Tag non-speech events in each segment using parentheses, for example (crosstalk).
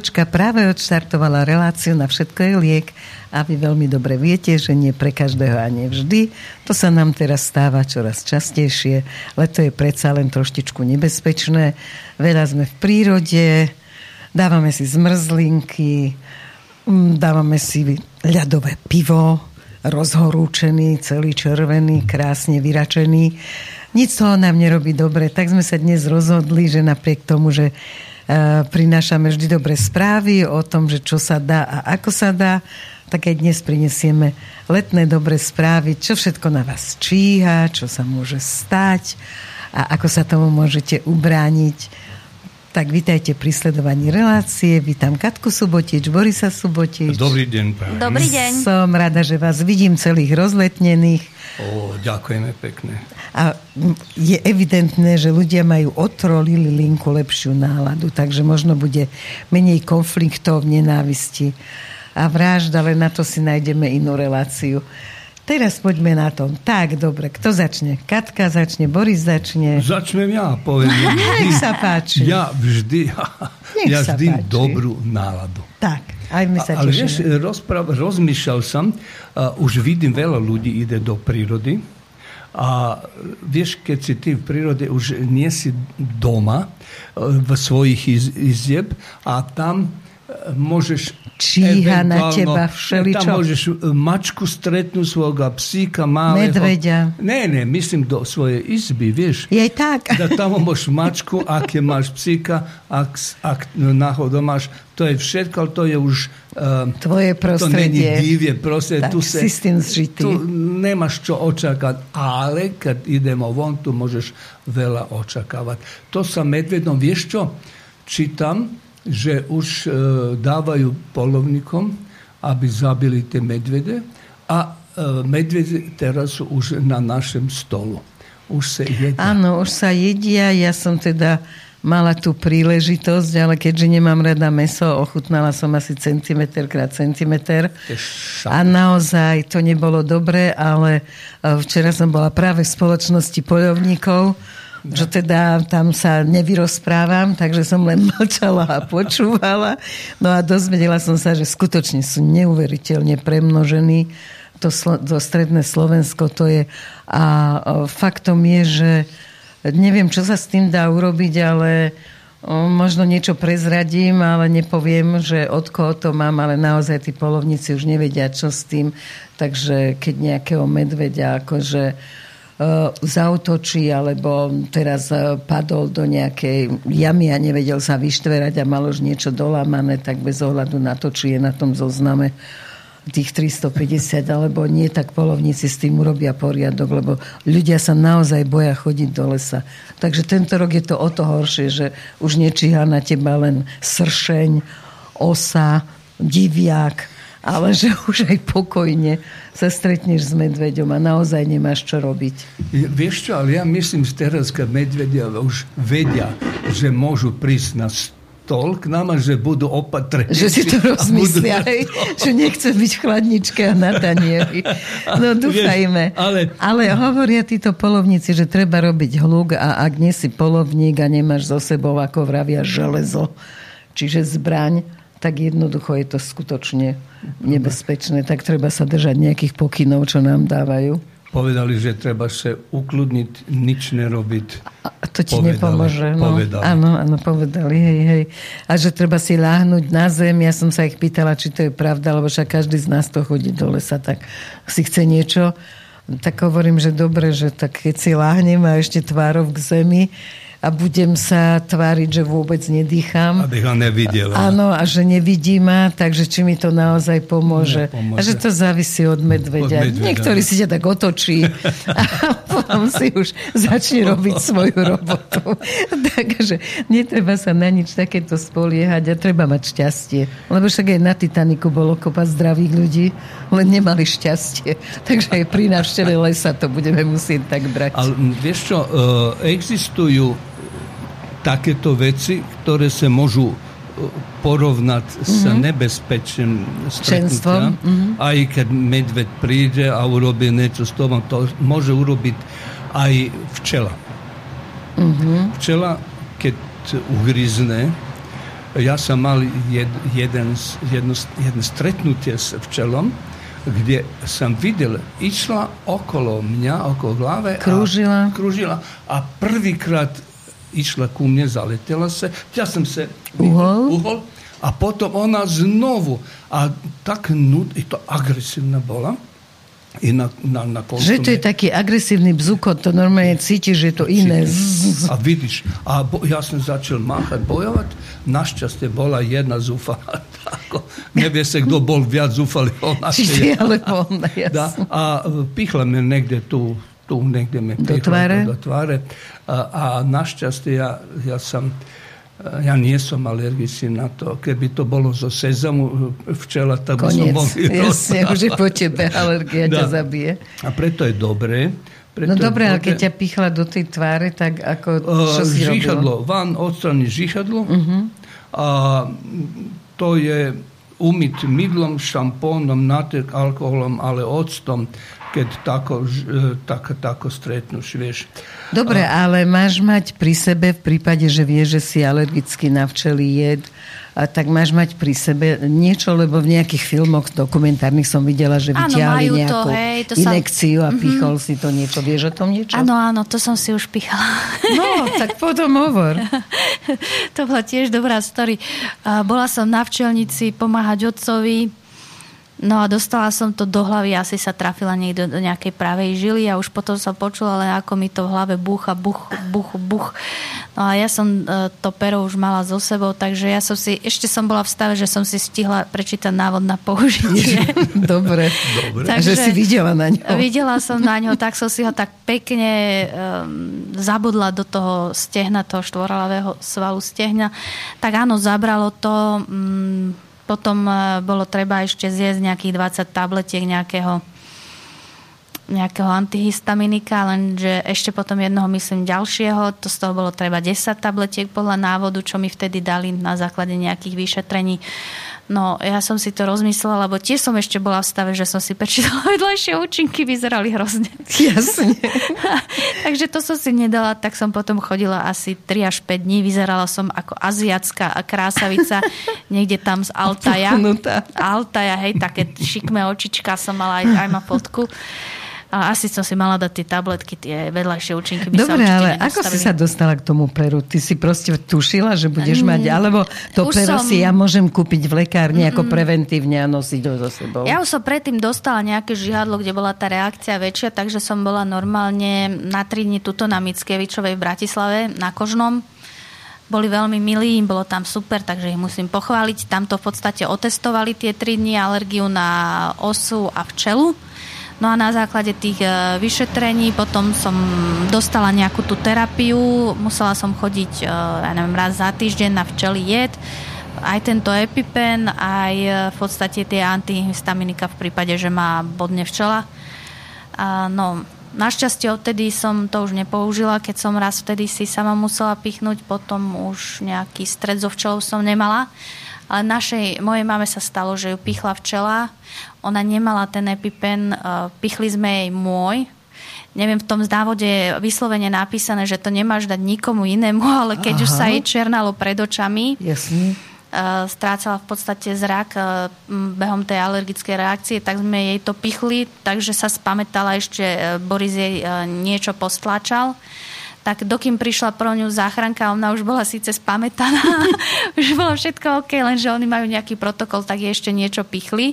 Zvučka práve odštartovala reláciu na všetko je liek a vy veľmi dobre viete, že nie pre každého a nie vždy. To sa nám teraz stáva čoraz častejšie. Leto je predsa len troštičku nebezpečné. Veľa sme v prírode, dávame si zmrzlinky, mm, dávame si ľadové pivo, rozhorúčený, celý červený, krásne vyračený. Nic toho nám nerobí dobre. Tak sme sa dnes rozhodli, že napriek tomu, že prinášame vždy dobré správy o tom, že čo sa dá a ako sa dá, tak aj dnes prinesieme letné dobré správy, čo všetko na vás číha, čo sa môže stať a ako sa tomu môžete ubrániť. Tak vítajte pri sledovaní relácie. Vítam Katku Subotič, Borisa Subotič. Dobrý deň, pán. Dobrý deň. Som rada, že vás vidím celých rozletnených. O, ďakujeme pekne. A je evidentné, že ľudia majú otrolili linku lepšiu náladu, takže možno bude menej konfliktov, nenávisti a vražd, ale na to si nájdeme inú reláciu. Teraz poďme na to. Tak, dobre, kto začne? Katka začne, Boris začne. Začnem ja, poviem. (laughs) Nech sa páči. Ja vždy, (laughs) Nech ja vždy páči. dobrú náladu. Tak, aj my sa Ale vieš, rozpráv, rozmýšľal som, uh, už vidím veľa ľudí ide do prírody a vieš, keď si ty v prírode už nie si doma uh, v svojich iz, izieb a tam môžeš číha na teba všeličo. Tam môžeš e, mačku stretnúť svojho psíka malého. Medveďa. Ne, ne, myslím do svojej izby, vieš. Je tak. Da tam môžeš mačku, (laughs) aké máš psíka, ak, ak náhodou máš, to je všetko, to je už... Uh, Tvoje prostredie. To není divie, proste. Tak, tu se, si s tým zžitý. Tu nemáš čo očakávať, ale keď ideme von, tu môžeš veľa očakávať. To sa medvedom, vieš čo? Čítam, že už e, dávajú polovníkom, aby zabili tie medvede a e, medvede teraz už na našem stolu. Už sa jedia. Áno, už sa jedia. Ja som teda mala tú príležitosť, ale keďže nemám rada meso, ochutnala som asi centimetr krát centimetr. A naozaj to nebolo dobré, ale e, včera som bola práve v spoločnosti poľovníkov že teda tam sa nevyrozprávam, takže som len (laughs) mlčala a počúvala. No a dozvedela som sa, že skutočne sú neuveriteľne premnožení. To, to stredné Slovensko to je. A faktom je, že neviem, čo sa s tým dá urobiť, ale možno niečo prezradím, ale nepoviem, že od koho to mám, ale naozaj tí polovníci už nevedia, čo s tým. Takže keď nejakého medveďa akože zautočí alebo teraz e, padol do nejakej jamy a nevedel sa vyštverať a mal už niečo dolámané, tak bez ohľadu na to, či je na tom zozname tých 350 alebo nie, tak polovníci s tým urobia poriadok, lebo ľudia sa naozaj boja chodiť do lesa. Takže tento rok je to o to horšie, že už nečíha na teba len sršeň, osa, diviak, ale že (laughs) už aj pokojne sa stretneš s medveďom a naozaj nemáš čo robiť. Vieš čo, ale ja myslím teraz, keď medvedia už vedia, že môžu prísť na stôl k nám a že budú opatrení. Že si to rozmyslia, hej, že nechce byť v chladničke a na tanieri. No dúfajme. ale... ale hovoria títo polovníci, že treba robiť hluk a ak nie si polovník a nemáš so sebou, ako vravia, železo, čiže zbraň, tak jednoducho je to skutočne nebezpečné. Tak treba sa držať nejakých pokynov, čo nám dávajú. Povedali, že treba sa ukludniť, nič nerobiť. A to ti povedali, nepomôže. No. Povedali. Áno, áno, povedali, hej, hej. A že treba si láhnuť na zem. Ja som sa ich pýtala, či to je pravda, lebo však každý z nás to chodí do lesa, tak si chce niečo. Tak hovorím, že dobre, že tak keď si láhnem a ešte tvárov k zemi, a budem sa tváriť, že vôbec nedýcham. Aby ho nevidel. Áno, a že nevidí ma, takže či mi to naozaj pomôže. Nepomôže. A že to závisí od medvedia. Od medvedia. Niektorý si ťa tak otočí (laughs) a potom si už začne robiť svoju robotu. (laughs) takže netreba sa na nič takéto spoliehať a treba mať šťastie. Lebo však aj na Titaniku bolo kopa zdravých ľudí, len nemali šťastie. (laughs) Takže aj pri návšteve lesa to budeme musieť tak brať. Ale vieš čo, e, existujú takéto veci, ktoré sa môžu e, porovnať mm-hmm. s nebezpečným stretnutia. Mm-hmm. Aj keď medved príde a urobí niečo s tom, to môže urobiť aj včela. Mm-hmm. Včela, keď ugrizne, ja sam mal jed, jedan, jedno, jedno stretnutie s včelom, gdje sam vidjela, išla okolo mnja, oko glave, kružila, a, kružila, a prvi krat išla ku mne, zaletela se, ja sam se uhol, uhol a potom ona znovu, a tak nud, i to agresivna bola, i na, na, na. Že to je taký agresívny bzukot, to normálne cítiš, že je to iné. A vidíš, a bo, ja som začal máchať, bojovať, našťastie bola jedna zúfala. (laughs) Tako, nevie sa, kto bol viac zúfalý. (laughs) Ona Či ty, alebo ona, da, A pichla me negde tu, tu negde me do tváre. Do tváre. A, a našťastie ja, ja som ja nie som alergický na to. Keby to bolo zo sezamu včela, tak by som bol (laughs) Jasne, (laughs) už je po tebe alergia ťa (laughs) zabije. A preto je dobré. Preto no dobre, ale keď ťa pichla do tej tváre, tak ako, čo si žihadlo, robilo? Van odstraní žihadlo uh-huh. a to je umyť mydlom, šampónom, natek alkoholom, ale octom keď tako, e, tak, tako stretnúš, vieš. Dobre, a... ale máš mať pri sebe v prípade, že vieš, že si alergický na včelí jed, a tak máš mať pri sebe niečo, lebo v nejakých filmoch dokumentárnych som videla, že vyťahli nejakú to, hej, to inekciu sa... a mhm. pichol mm-hmm. si to niečo. Vieš o tom niečo? Áno, áno, to som si už pichala. No, tak potom hovor. (laughs) to bola tiež dobrá story. Bola som na včelnici pomáhať otcovi No a dostala som to do hlavy, asi sa trafila niekde do nejakej pravej žily a už potom som počula len ako mi to v hlave búcha, buch, buch, buch. No a ja som e, to pero už mala so sebou, takže ja som si, ešte som bola v stave, že som si stihla prečítať návod na použitie. (laughs) Dobre. Dobre. Takže si videla na ňo. Videla som na ňo, tak som si ho tak pekne um, zabudla do toho stehna, toho štvoralavého svalu stehna. Tak áno, zabralo to... Um, potom e, bolo treba ešte zjesť nejakých 20 tabletiek nejakého nejakého antihistaminika, lenže ešte potom jednoho myslím ďalšieho, to z toho bolo treba 10 tabletiek podľa návodu, čo mi vtedy dali na základe nejakých vyšetrení. No, ja som si to rozmyslela, lebo tiež som ešte bola v stave, že som si prečítala (laughs) vedľajšie účinky, vyzerali hrozne. Jasne. (laughs) Takže to som si nedala, tak som potom chodila asi 3 až 5 dní. Vyzerala som ako aziatská krásavica, (laughs) niekde tam z Altaja. Altaja, hej, také šikmé očička som mala, aj, aj má fotku. A asi som si mala dať tie tabletky, tie vedľajšie účinky by Dobre, sa ale ako si sa dostala k tomu peru? Ty si proste tušila, že budeš mm, mať, alebo to pero som... si ja môžem kúpiť v lekárni mm, ako preventívne a nosiť ho so sebou? Ja už som predtým dostala nejaké žihadlo, kde bola tá reakcia väčšia, takže som bola normálne na 3 dní tuto na Mickevičovej v Bratislave, na Kožnom boli veľmi milí, im bolo tam super, takže ich musím pochváliť. Tam to v podstate otestovali tie 3 dní alergiu na osu a včelu. No a na základe tých e, vyšetrení potom som dostala nejakú tú terapiu, musela som chodiť, e, ja neviem, raz za týždeň na včeli jed, aj tento epipen, aj e, v podstate tie antihistaminika v prípade, že má bodne včela. No, Našťastie odtedy som to už nepoužila, keď som raz vtedy si sama musela pichnúť, potom už nejaký stred so včelou som nemala. Ale našej, mojej mame sa stalo, že ju pichla včela. Ona nemala ten epipen, uh, pichli sme jej môj, neviem, v tom závode je vyslovene napísané, že to nemáš dať nikomu inému, (laughs) ale keď Aha. už sa jej černalo pred očami, Jasne. Uh, strácala v podstate zrak uh, behom tej alergickej reakcie, tak sme jej to pichli, takže sa spamätala ešte, uh, Boris jej niečo postlačal tak dokým prišla pro ňu záchranka, ona už bola síce spamätaná, (laughs) už bolo všetko OK, lenže oni majú nejaký protokol, tak ešte niečo pichli.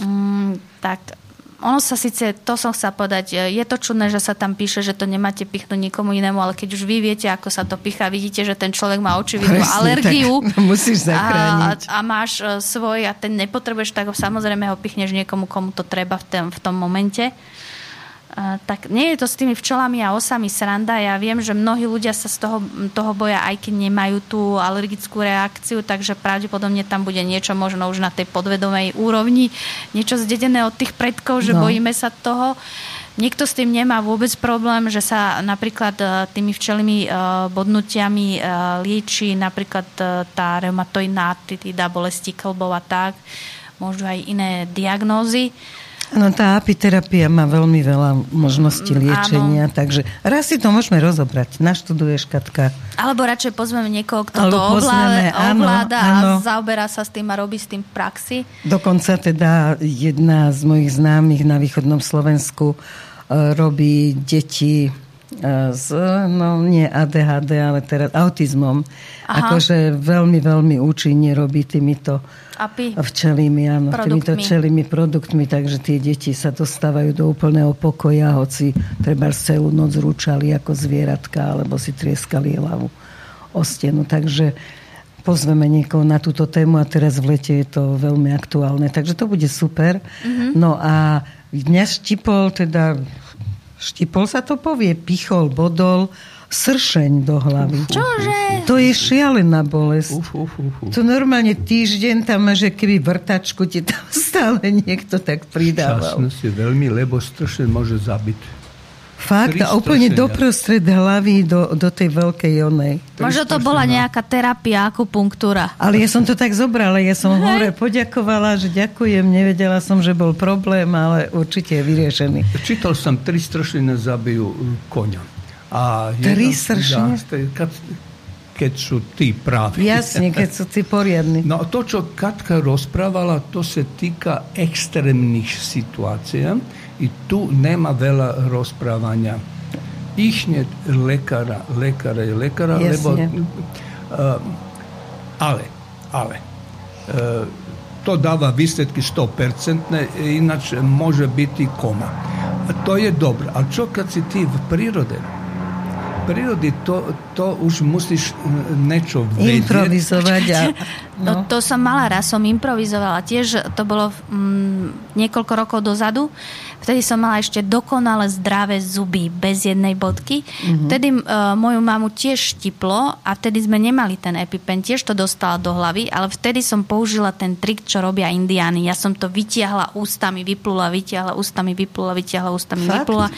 Mm, tak ono sa síce, to som chcela povedať, je to čudné, že sa tam píše, že to nemáte pichnúť nikomu inému, ale keď už vy viete, ako sa to pichá, vidíte, že ten človek má očividnú alergiu. (laughs) Musíš a, a máš e, svoj a ten nepotrebuješ, tak samozrejme ho pichneš niekomu, komu to treba v, ten, v tom momente tak nie je to s tými včelami a osami sranda. Ja viem, že mnohí ľudia sa z toho, toho boja, aj keď nemajú tú alergickú reakciu, takže pravdepodobne tam bude niečo možno už na tej podvedomej úrovni, niečo zdedené od tých predkov, že no. bojíme sa toho. Niekto s tým nemá vôbec problém, že sa napríklad e, tými včelými e, bodnutiami e, lieči napríklad tá reumatoidná artritida, bolesti klbov a tak. Môžu aj iné diagnózy. No tá apiterapia má veľmi veľa možností mm, liečenia, Áno. takže raz si to môžeme rozobrať. Naštuduješ, Katka. Alebo radšej pozveme niekoho, kto Alebo to ovláda, áno, ovláda áno. a zaoberá sa s tým a robí s tým praxi. Dokonca teda jedna z mojich známych na východnom Slovensku e, robí deti s, no nie ADHD, ale teraz autizmom. Aha. Akože veľmi, veľmi účinne robí týmito Api. včelými, áno, produktmi. týmito včelými produktmi, takže tie deti sa dostávajú do úplného pokoja, hoci treba celú noc rúčali ako zvieratka, alebo si trieskali hlavu o stenu. Takže pozveme niekoho na túto tému a teraz v lete je to veľmi aktuálne. Takže to bude super. Mm-hmm. No a dnes štipol teda štipol sa to povie, pichol, bodol, sršeň do hlavy. Čože? To je šialená bolesť. Uf, uf, uf, uf. To normálne týždeň tam že keby vrtačku ti tam (laughs) stále niekto tak pridával. Časnosť je veľmi, lebo stršeň môže zabiť. Fakt? A úplne doprostred hlavy do, do tej veľkej onej. Možno to bola nejaká terapia, akupunktúra. Ale ja som to tak zobrala. Ja som hore poďakovala, že ďakujem. Nevedela som, že bol problém, ale určite je vyriešený. Čítal som, tri stršiny zabijú koňa. A Tri sršne? Kad, kad su ti pravi. Jasne, kad su ti porjedni. No, to čo Katka raspravala, to se tika ekstremnih situacija i tu nema vela raspravanja Ihnje lekara, lekara i lekara, lebo, uh, ale, ale, uh, to dava vistetki 100%, inače može biti koma. To je dobro, ali čo kad si ti v prirode, prirodi to, to už musíš niečo vedieť. Improvizovať. A, no. to, to som mala raz, som improvizovala. Tiež to bolo mm, niekoľko rokov dozadu. Vtedy som mala ešte dokonale zdravé zuby, bez jednej bodky. Mm-hmm. Vtedy uh, moju mamu tiež štiplo a vtedy sme nemali ten epipen, tiež to dostala do hlavy, ale vtedy som použila ten trik, čo robia indiány. Ja som to vytiahla ústami, vyplula, vytiahla ústami, vyplula, vytiahla ústami, Fakt? vyplula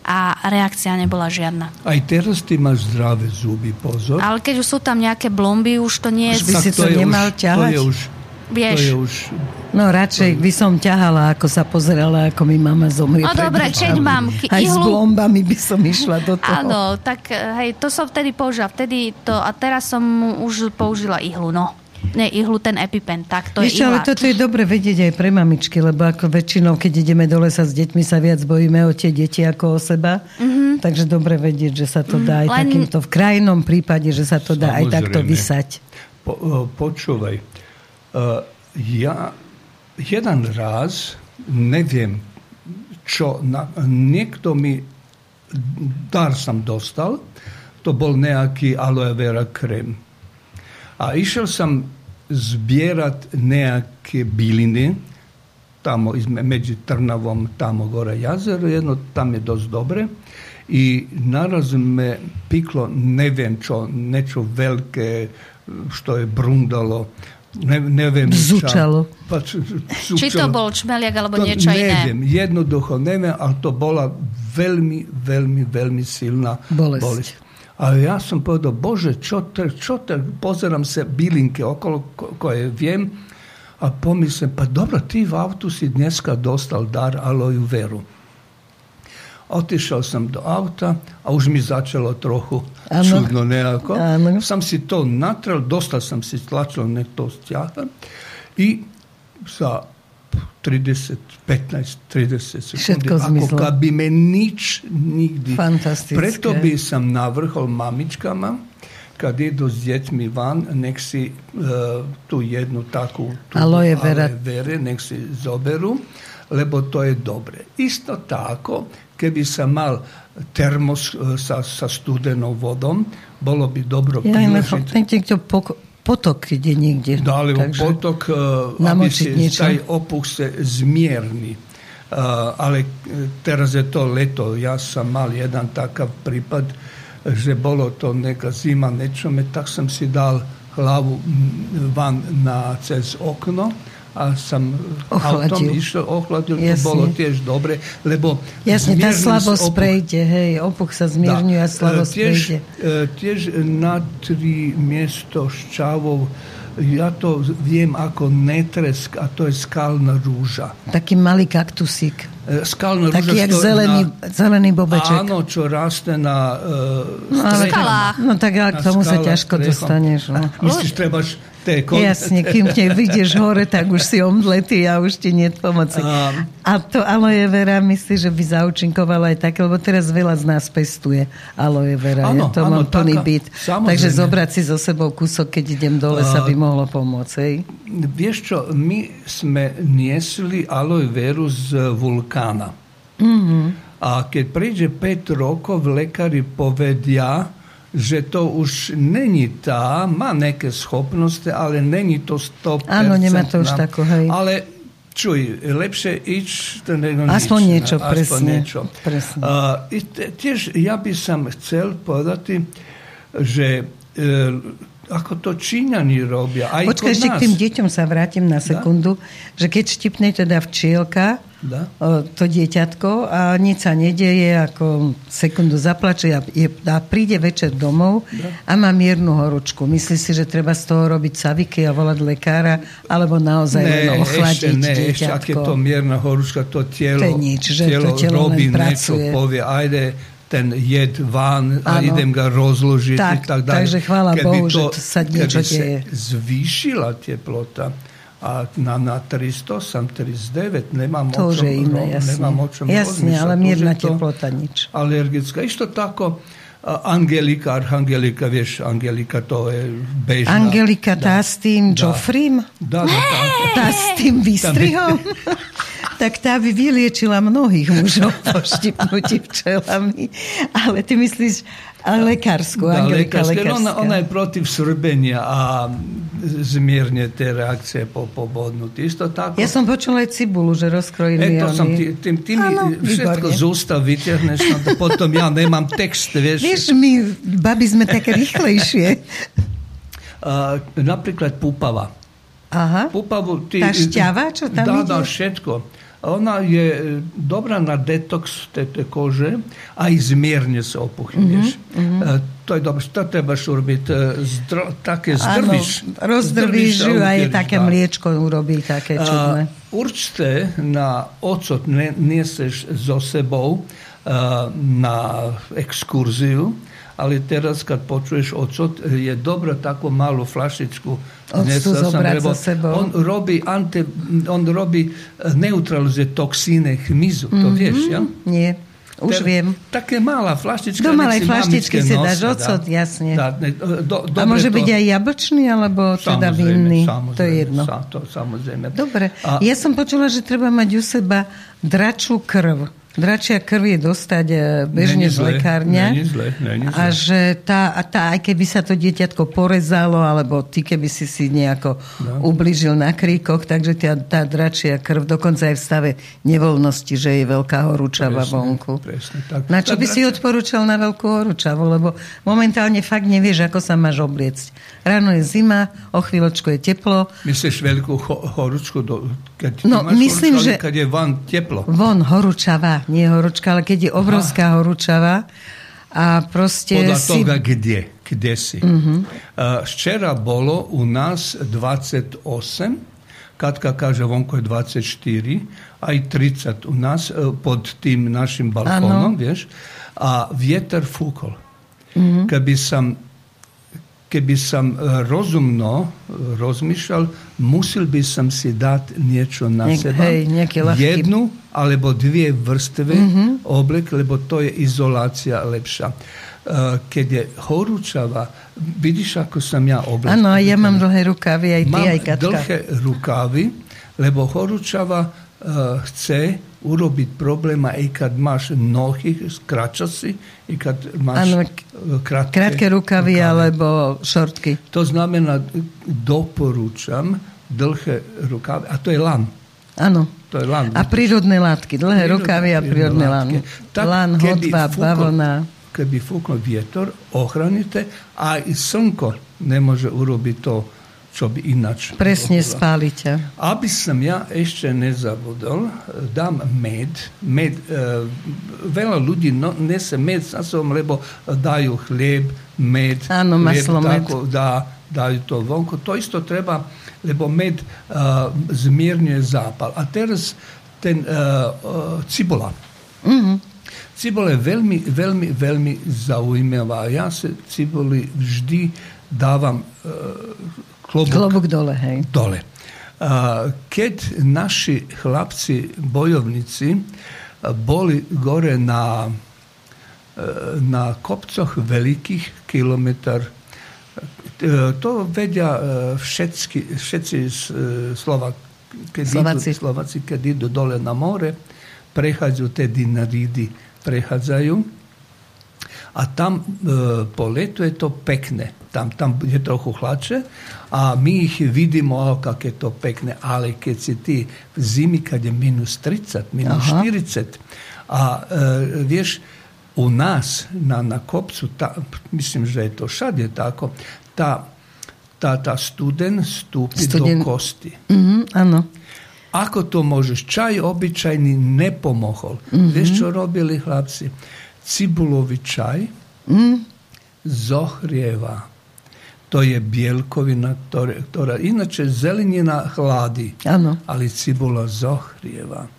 a reakcia nebola žiadna. Aj teraz ty máš zdravé zuby, pozor. Ale keď už sú tam nejaké blomby, už to nie je... Už by si to, to nemal už, ťahať. To je už Vieš. To je už... No radšej by som ťahala, ako sa pozerala, ako mi mama zomrie. No dobre, keď mám k Aj ihlu... s blombami by som išla do toho. Áno, tak hej, to som vtedy použila. Vtedy to, a teraz som už použila ihlu, no. Ne, ihlu ten EpiPen, tak to Ešte, je ale toto je dobre vedieť aj pre mamičky, lebo ako väčšinou, keď ideme do lesa s deťmi, sa viac bojíme o tie deti ako o seba. Mm-hmm. Takže dobre vedieť, že sa to dá aj Len... takýmto, v krajnom prípade, že sa to dá Samozrejme. aj takto vysať. Po, počúvaj, uh, ja jeden raz, neviem čo, na, niekto mi dar som dostal, to bol nejaký aloe vera krém. A išiel som zbierať nejaké byliny, tamo medzi Trnavom, tamo gore jazero, jedno, tam je dosť dobre. I naraz me piklo, neviem čo, niečo veľké, što je brundalo ne, neviem. Zúčalo. Pa, Či to bol čmeliak alebo to niečo neviem, iné? Jednoducho neviem, ale to bola veľmi, veľmi, veľmi silná bolesť. bolesť. A ja som povedal, bože, čo te, čo te, pozerám sa bylinke okolo koje viem a pomyslím, pa dobro, ti v autu si dneska dostal dar aloju veru. Otišao sam do auta, a už mi začalo trochu ano. čudno nejako. Ano. Sam si to natral, dosta sam si stlačil ne to stjaha i za 30, 15, 30 sekundi, ako kad bi me nič nigdi. Preto bi sam navrhol mamičkama, kad idu s djećmi van, nek si uh, tu jednu takvu tu aloe vera. vere, nek si zoberu, lebo to je dobre. Isto tako, keby sa mal termos e, sa, sa studenou vodom, bolo by dobro ja, píležiť. Potok ide niekde. No, ale takže potok, e, aby si taj opuch se zmierni. Uh, ale teraz je to leto. Ja sam mal jedan takav pripad, že bolo to neka zima nečome, tak sam si dal hlavu van na cez okno a som ochladil. autom išiel, ochladil, Jasne. to bolo tiež dobre, lebo Jasne, tá slabosť opuch, prejde, hej, opuch sa zmierňuje a slabosť tiež, prejde. E, tiež na tri miesto šťavov ja to viem ako netresk a to je skalná rúža. Taký malý kaktusík. E, skalná Taký rúža jak zelený, na, zelený bobeček. Áno, čo raste na uh, no, skalách. No tak ale k tomu sa ťažko strechom. dostaneš. No. Myslíš, trebaš Kon... Jasne, kým (laughs) te vyjdeš hore, tak už si omdletý a už ti nie pomoci. Um, a to aloe vera, myslíš, že by zaučinkovalo aj také, lebo teraz veľa z nás pestuje aloe vera. Áno, ja to áno, mám plný byt. Takže zobrať si so sebou kúsok, keď idem dole, uh, sa by mohlo pomôcť. Hej? Vieš čo, my sme niesli aloe veru z vulkána. Mm-hmm. A keď príde 5 rokov, lekári povedia, že to už není tá, má nejaké schopnosti, ale není to 100%. Áno, nemá to už tako, hej. Ale čuj, lepšie ič, to nego Aspoň nič, niečo, aspoň presne. Niečo. presne. Uh, tiež ja by som chcel povedať, že uh, ako to Číňani robia. Aj Počkaj, ešte k tým deťom sa vrátim na sekundu, da? že keď štipne teda včielka, to dieťatko a nič sa nedieje, ako sekundu zaplače a, je, a príde večer domov da? a má miernu horúčku. Myslí si, že treba z toho robiť saviky a volať lekára, alebo naozaj ne, len ochladiť ešte, ne, dieťatko? Ešte, aké to mierna horúčka, to telo, to je nič, že telo, to telo robí niečo, povie, ajde, ten jed van a idem ga rozložiť. Tak, tak takže chvála Bohu, to, že sa niečo deje. zvýšila teplota, a na, na 300 som 39, nemám to o čom, iné, jasne. nemám o čom Jasne, ale mierna teplota nič. Alergická. Isto tako, Angelika, Archangelika, vieš, Angelika to je bežná. Angelika tá s tým Joffrym? Dá, dá, tá, tá s tým výstrihom? (laughs) tak tá by vyliečila mnohých mužov (laughs) po štipnutí včelami. Ale ty myslíš, ale lekárskú, da, Angelika lekárska. Ona, ona je protiv srbenia a zmierne tie reakcie po pobodnutí. Isto tako. Ja som počula aj cibulu, že rozkrojili E, to som tým, tým, tým ano, všetko výborne. z ústa vyťahneš, no to potom ja nemám text, vieš. Vieš, my, babi, sme také rýchlejšie. (laughs) (laughs) Uh, napríklad púpava. Aha. Pupavu, ty, tá šťava, čo tam dá? Dá všetko. Ona je e, dobrá na detox tej kože, aj zmierne sa opuchy, mm-hmm. Uh, to je dobré, to treba urobiť. E, zdro, také zdrvíš. rozdrvíš ju a je také mliečko urobí, také čudné. Uh, určite na ocot ne, nieseš so sebou uh, na exkurziu, ale teraz, keď počuješ ocot, je dobré takú malú flašičku so sebou. On robí, ante, on robí neutralizuje toxíny chmizu, to mm-hmm. vieš, ja? Nie. Už Ter, viem. Také malá flaštička. Do malej flaštičky si dáš ocot, jasne. Dá, ne, do, a môže to, byť aj jablčný, alebo teda vinný. To je jedno. Sa, to, samozrejme. Dobre. A, ja som počula, že treba mať u seba dračú krv. Dračia krv je dostať e, bežne z lekárňa. A že tá, a tá, aj keby sa to dieťatko porezalo, alebo ty keby si si nejako no. ubližil na kríkoch, takže tá, tá dračia krv, dokonca aj v stave nevoľnosti, že je veľká horúčava presne, vonku. Presne, tak. Na čo tá by dračia... si odporúčal na veľkú horúčavu? Lebo momentálne fakt nevieš, ako sa máš obliecť. Ráno je zima, o chvíľočku je teplo. Myslíš veľkú cho- horúčku, do, keď no, máš myslím, horúčku, že... keď je von teplo. Von horúčava nie horúčka, ale keď je obrovská Aha. horúčava a proste Podľa si... toho, kde, kde si. Uh-huh. Uh, včera bolo u nás 28, Katka kaže vonko je 24, aj 30 u uh, pod tým našim balkónom, vieš. A vieter fúkol. Uh-huh. Keby som keby som e, rozumno rozmýšľal, musel by som si dať niečo na Niek, seba. Hej, jednu alebo dvie vrstvy mm-hmm. oblek, lebo to je izolácia lepšia. E, keď je horúčava, vidíš, ako som ja oblek. Áno, ja mám dlhé rukávy, aj mám aj Katka. dlhé rukávy, lebo horúčava uh, chce urobiť problém aj keď máš nohy si, i kad máš ano, krátke, krátke rukavy rukavy. alebo šortky. To znamená, doporúčam dlhé rukavy, a to je lan. Áno. To je lan. A prírodné látky, dlhé prírodné, rukavy a prírodné látky. Tak, lan, hotva, bavlna. Keby fúkol vietor, ochranite, a i slnko nemôže urobiť to, čo by inač. Presne spáli ťa. Aby som ja ešte nezabudol, dám med. med uh, veľa ľudí no, nese med sa som, lebo dajú chlieb, med. Áno, maslo, med. Dá, dajú to vonku. To isto treba, lebo med uh, zmierňuje zápal. A teraz ten uh, uh, cibola. Mm-hmm. Cibola je veľmi, veľmi, veľmi zaujímavá. Ja sa ciboli vždy dávam uh, klobúk, klobúk dole. Hej. dole. Keď naši chlapci, bojovníci, boli gore na, na kopcoch veľkých kilometr, to vedia všetci, všetci Slovak, keď Slováci. Idú, Slováci, keď idú dole na more, prechádzajú tedy na rídy, prechádzajú a tam e, po letu je to pekné. Tam, tam je trochu hlače a my ich vidimo, kako je to pekne, ali kad si ti zimi kad je minus 30, minus Aha. 40, a e, vješ, u nas na, na kopcu, ta, mislim že je to šad je tako, ta, ta, ta studen stupi studen. do kosti. Mm -hmm, ano. Ako to možeš? Čaj običajni ne pomohol. Mm -hmm. Vieš, čo robili hlapci? Cibulový čaj mm. zohrieva. To je bielkovina, ktoré, ktorá inače zelenina chladí, ano. ale cibula zohrieva.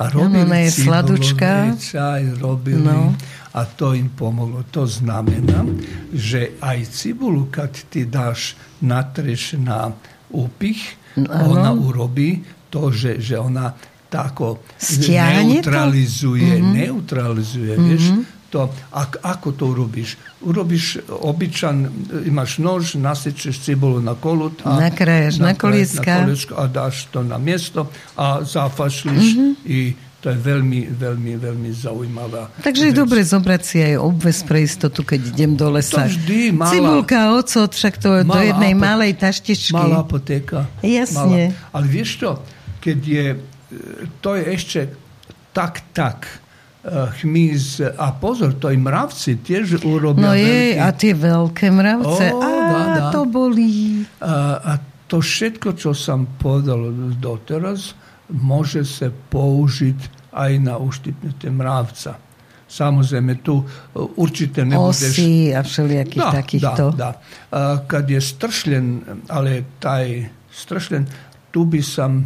A robili ano, je sladučka. čaj, robili no. a to im pomohlo. To znamená, že aj cibulu, kad ti dáš, natreš na úpich, ano. ona urobí to, že, že ona tako Stiahne neutralizuje, to? Neutralizuje, mm-hmm. vieš, to, ak, ako to urobíš? Urobíš običan, imaš nož, nasečeš cibulu na kolut a nakraješ na, na a dáš to na miesto a zafašliš mm-hmm. i to je veľmi, veľmi, veľmi zaujímavá. Takže je dobre zobrať si aj obves pre istotu, keď idem do lesa. To vždy malá... Cibulka, ocot, však to do jednej apo- malej taštičky. Malá apotéka. Jasne. Malá. Ale vieš čo, keď je, to je ešte tak, tak Eh, chmíz. A pozor, to aj mravci tiež urobia No je, a tie veľké mravce, o, a dá, dá. to bolí. A, a to všetko, čo som povedal doteraz, môže sa použiť aj na uštipnutie mravca. Samozrejme, tu eh, určite nebudeš... Osy a všelijakých da, takýchto. Da, da. Kad je stršlen, ale taj stršlen, tu by som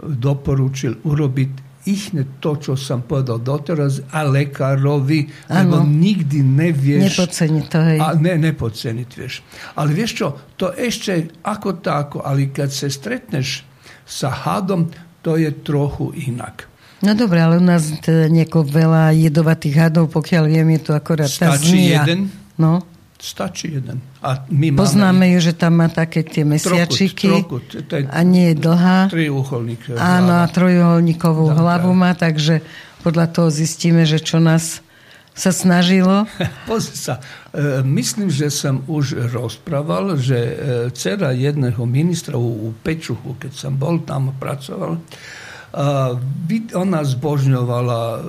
doporučil urobiť ihne to, čo som povedal doteraz, a lekárovi, lebo nikdy nevieš... Nepodceniť to, hej. A ne, nepodceniť, vieš. Ale vieš čo, to ešte ako tako, ale keď sa stretneš sa hadom, to je trochu inak. No dobre, ale u nás teda nieko veľa jedovatých hadov, pokiaľ viem, je to akorát Stačí tá znia. jeden? No. Stačí jeden. A my Poznáme máme... ju, že tam má také tie mesiačiky trokut, trokut. Je a nie je dlhá. Trijuholník. Áno, a trojuholníkovú tak, hlavu má, takže podľa toho zistíme, že čo nás sa snažilo. (laughs) Pozri sa, e, myslím, že som už rozprával, že e, dcera jedného ministra u, u Pečuchu, keď som bol tam pracoval, ona zbožňovala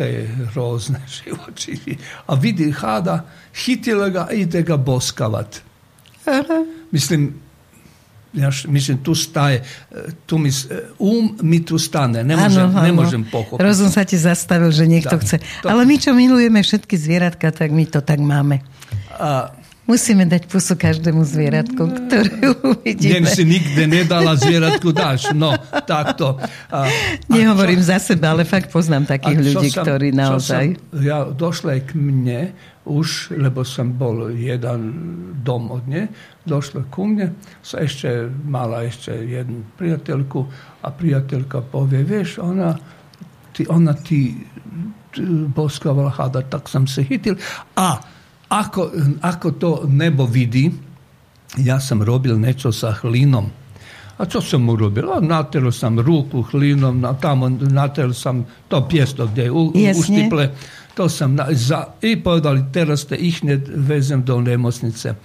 te hrozne (laughs) živočiny. A vidi hada, hitila ga i ide ga boskavat. Mislim, ja mislim, tu staje, tu mi, um mi tu stane, ne môžem, ano, nemôžem pochopiť. Rozum sa ti zastavil, že niekto tak, chce. To... Ale my, čo milujeme všetky zvieratka, tak my to tak máme. A, Musíme dať pusu každému zvieratku, ktoré uvidíme. Nem si nikde nedala zvieratku, dáš. No, takto. A, Nehovorím čo, za seba, ale fakt poznám takých ľudí, som, ktorí naozaj... Som, ja došla k mne, už, lebo som bol jeden dom od ne, došla ku mne, sa ešte mala ešte jednu priateľku a priateľka povie, vieš, ona ty, ona ti boskovala hada, tak som sa chytil. A ako, ako to nebo vidí, ja som robil niečo sa hlinom. A čo som urobil? A natrel som ruku hlinom, na, tamo natrel som to piesto, kde je u, uštiple. To som na, za, i povedali, teraz te ich ne vezem do nemocnice.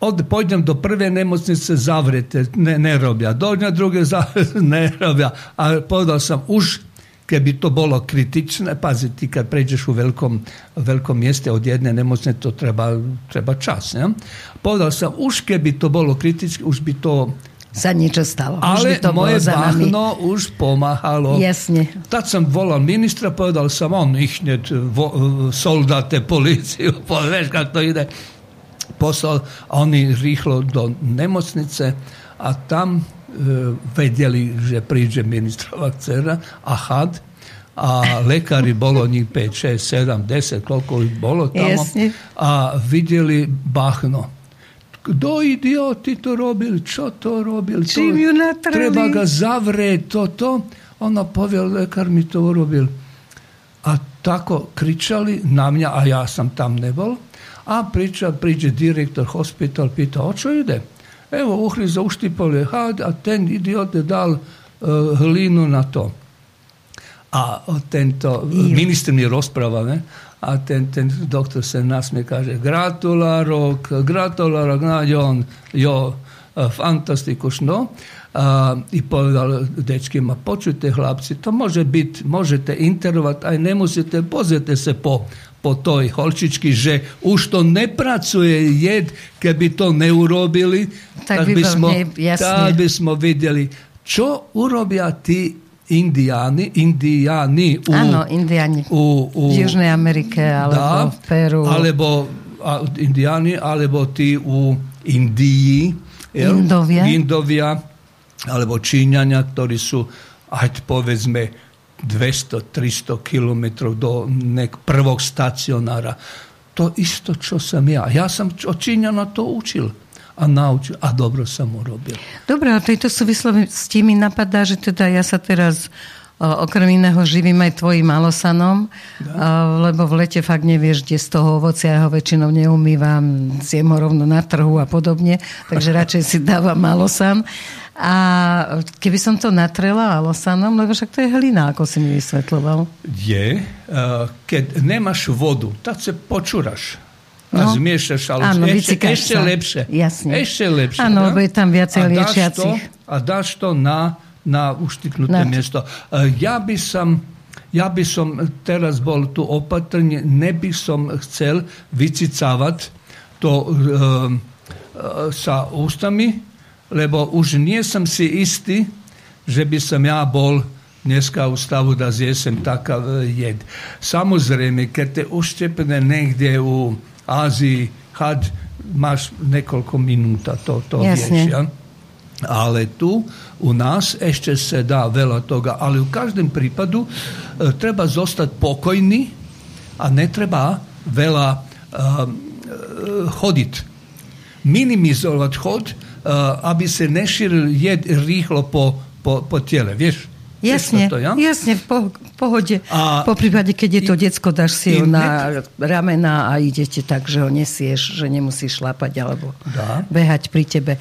Od, pojdem do prve nemocnice, zavrete, ne, ne robia. Do druge, zavrete, (laughs) ne robia. A povedal sam, už gdje bi to bilo kritično, paziti kad pređeš u velikom, velikom mjeste od jedne nemoćne, to treba, treba čas. Ja? Podao sam, uške bi to bilo kritički, už bi to Sad nije čestalo. Ali to moje bahno už pomahalo. Jasnje. Tad sam volao ministra, povedal sam on ihnjet soldate, policiju, (laughs) pa veš kako to ide. Poslao oni rihlo do nemocnice, a tam vedeli, že príde ministrova dcera a had a lekári bolo njih 5, 6, 7, 10, koľko ich bolo tamo. Jasne. A videli bahno kto idioti to robili, čo to robil, to, treba ga zavrieť, toto. Ona povie, lekár mi to urobil. A tako kričali na mňa, a ja sam tam nebol. A priča, priđe direktor hospital, pita, o čo ide? Evo, uhli za uštipali had, a ten idiot je dal uh, hlinu na to. A tento minister mi rozpráva, ne? a ten, ten doktor se nasmije kaže gratularok, gratularok, nađe on, jo, fantastikušno. A, I povedal dečkima, počujte hlapci, to može biti, možete interovat, aj ne musite, pozrite se po, po toj holčički, že už to ne pracuje jed, keby to ne urobili, Tak tak, by by bol smo, ne- jasne. tak by smo vidjeli, čo urobia ti indijani, indijani u, Áno, indiani. u, u, V Južnej Amerike alebo da, v Peru. alebo a, indijani, alebo ti u Indiji, jel? Indovia. Indovia, alebo Číňania, ktorí sú, aj povedzme, 200-300 kilometrov do nek prvog. To isto, čo som ja. Ja som od Číňana to učil a naučil a dobro som urobil. Dobre, a tejto súvislosti mi napadá, že teda ja sa teraz okrem iného živím aj tvojim alosanom, a, lebo v lete fakt nevieš, kde z toho ovocia ja ho väčšinou neumývam, zjem ho rovno na trhu a podobne, takže (laughs) radšej si dávam alosan. A keby som to natrela alosanom, lebo však to je hlina, ako si mi vysvetloval. Je, uh, keď nemáš vodu, tak sa počúraš. A No. zmiešaš, ale Áno, ešte, ešte sa. lepšie. Jasne. Ešte lepšie. Áno, da? lebo je tam viacej A liečiacich. to- A dáš to na, na uštiknuté Na- miesto. Uh, ja by som ja by som teraz bol tu opatrne, ne by som chcel vycicávať to uh, uh, sa ústami, lebo už niesam si isti že by som ja bol dneska u stavu da zjesem takav e, jed. Samozrejme, kad te uštepne negdje u Aziji, kad maš nekoliko minuta to, to vješ, ja? Ali tu u nas ešte se da vela toga, ali u každem pripadu e, treba zostati pokojni, a ne treba vela e, e hodit. Minimizovat hod, aby sa nešíril jed rýchlo po, po, po tele, vieš? Jasne, to, ja? jasne, v po- pohode. A- po prípade, keď je to decko, dáš si ho i- na ramena a idete tak, že ho nesieš, že nemusíš šlapať alebo Dá. behať pri tebe.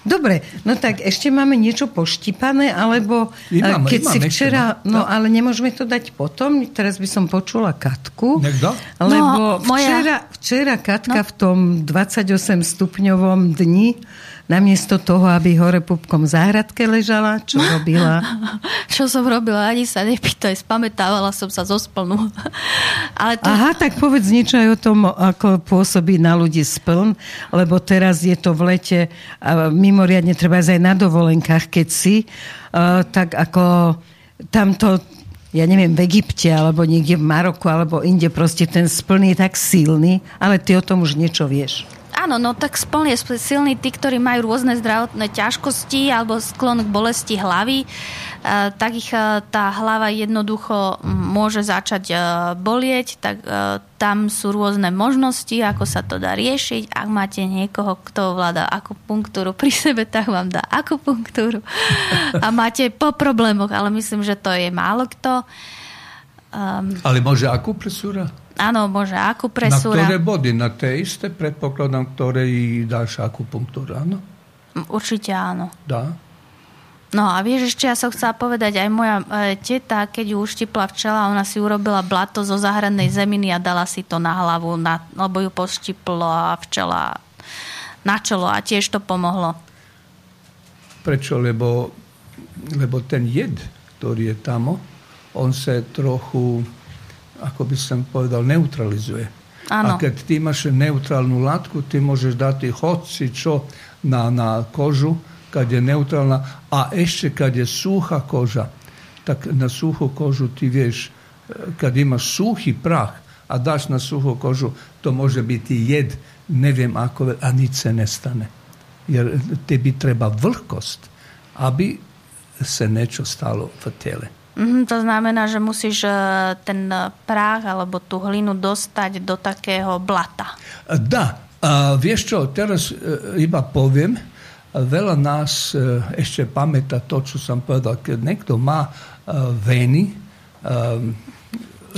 Dobre, no tak ešte máme niečo poštipané, alebo Imám, eh, keď imám si ešte, včera, no no. ale nemôžeme to dať potom, teraz by som počula Katku, dá. lebo No, moja- včera, včera Katka No. v tom 28 stupňovom dni namiesto toho, aby hore pupkom v záhradke ležala, čo (laughs) robila? Čo som robila, ani sa nepýtaj, spamätávala som sa zo splnu. (laughs) Ale to, Aha, tak povedz niečo aj o tom, ako pôsobí na ľudí spln, lebo teraz je to v lete a mimoriadne treba aj na dovolenkách, keď si, uh, tak ako tamto ja neviem, v Egypte, alebo niekde v Maroku, alebo inde proste ten spln je tak silný, ale ty o tom už niečo vieš. Áno, no tak splne silní tí, ktorí majú rôzne zdravotné ťažkosti alebo sklon k bolesti hlavy, eh, tak ich eh, tá hlava jednoducho môže začať eh, bolieť, tak tam sú rôzne možnosti, ako sa to dá riešiť. Ak máte niekoho, kto ovláda akupunktúru pri (laughs) sebe, tak vám dá akupunktúru. A máte po problémoch, ale myslím, že to je málo kto. Um, Ale može akupresura? Áno, môže Na akupresúra. ktoré body? Na tie isté, predpokladám, ktoré dáš akupunktúru, áno? Určite áno. Dá. No a vieš, ešte ja som chcela povedať, aj moja e, teta, keď ju uštipla včela, ona si urobila blato zo záhradnej zeminy a dala si to na hlavu, na, lebo ju poštiplo a včela na čelo a tiež to pomohlo. Prečo? Lebo, lebo ten jed, ktorý je tamo, on se trochu, ako by som povedal, neutralizuje. Áno. A keď ty máš neutrálnu látku, ty môžeš dať hoci čo na, na kožu, kad je neutrálna, a ešte kad je sucha koža, tak na suchu kožu ti vieš, kad imaš suhi prah, a daš na suhu kožu, to može biti jed, ne viem ako, a nič se ne stane. Jer tebi treba vlhkost, aby se niečo stalo v tele. Mm, to znamená, že musíš e, ten práh alebo tú hlinu dostať do takého blata. Da, a vieš čo, teraz e, iba poviem, veľa nás e, ešte pamätá to, čo som povedal, keď niekto má veny,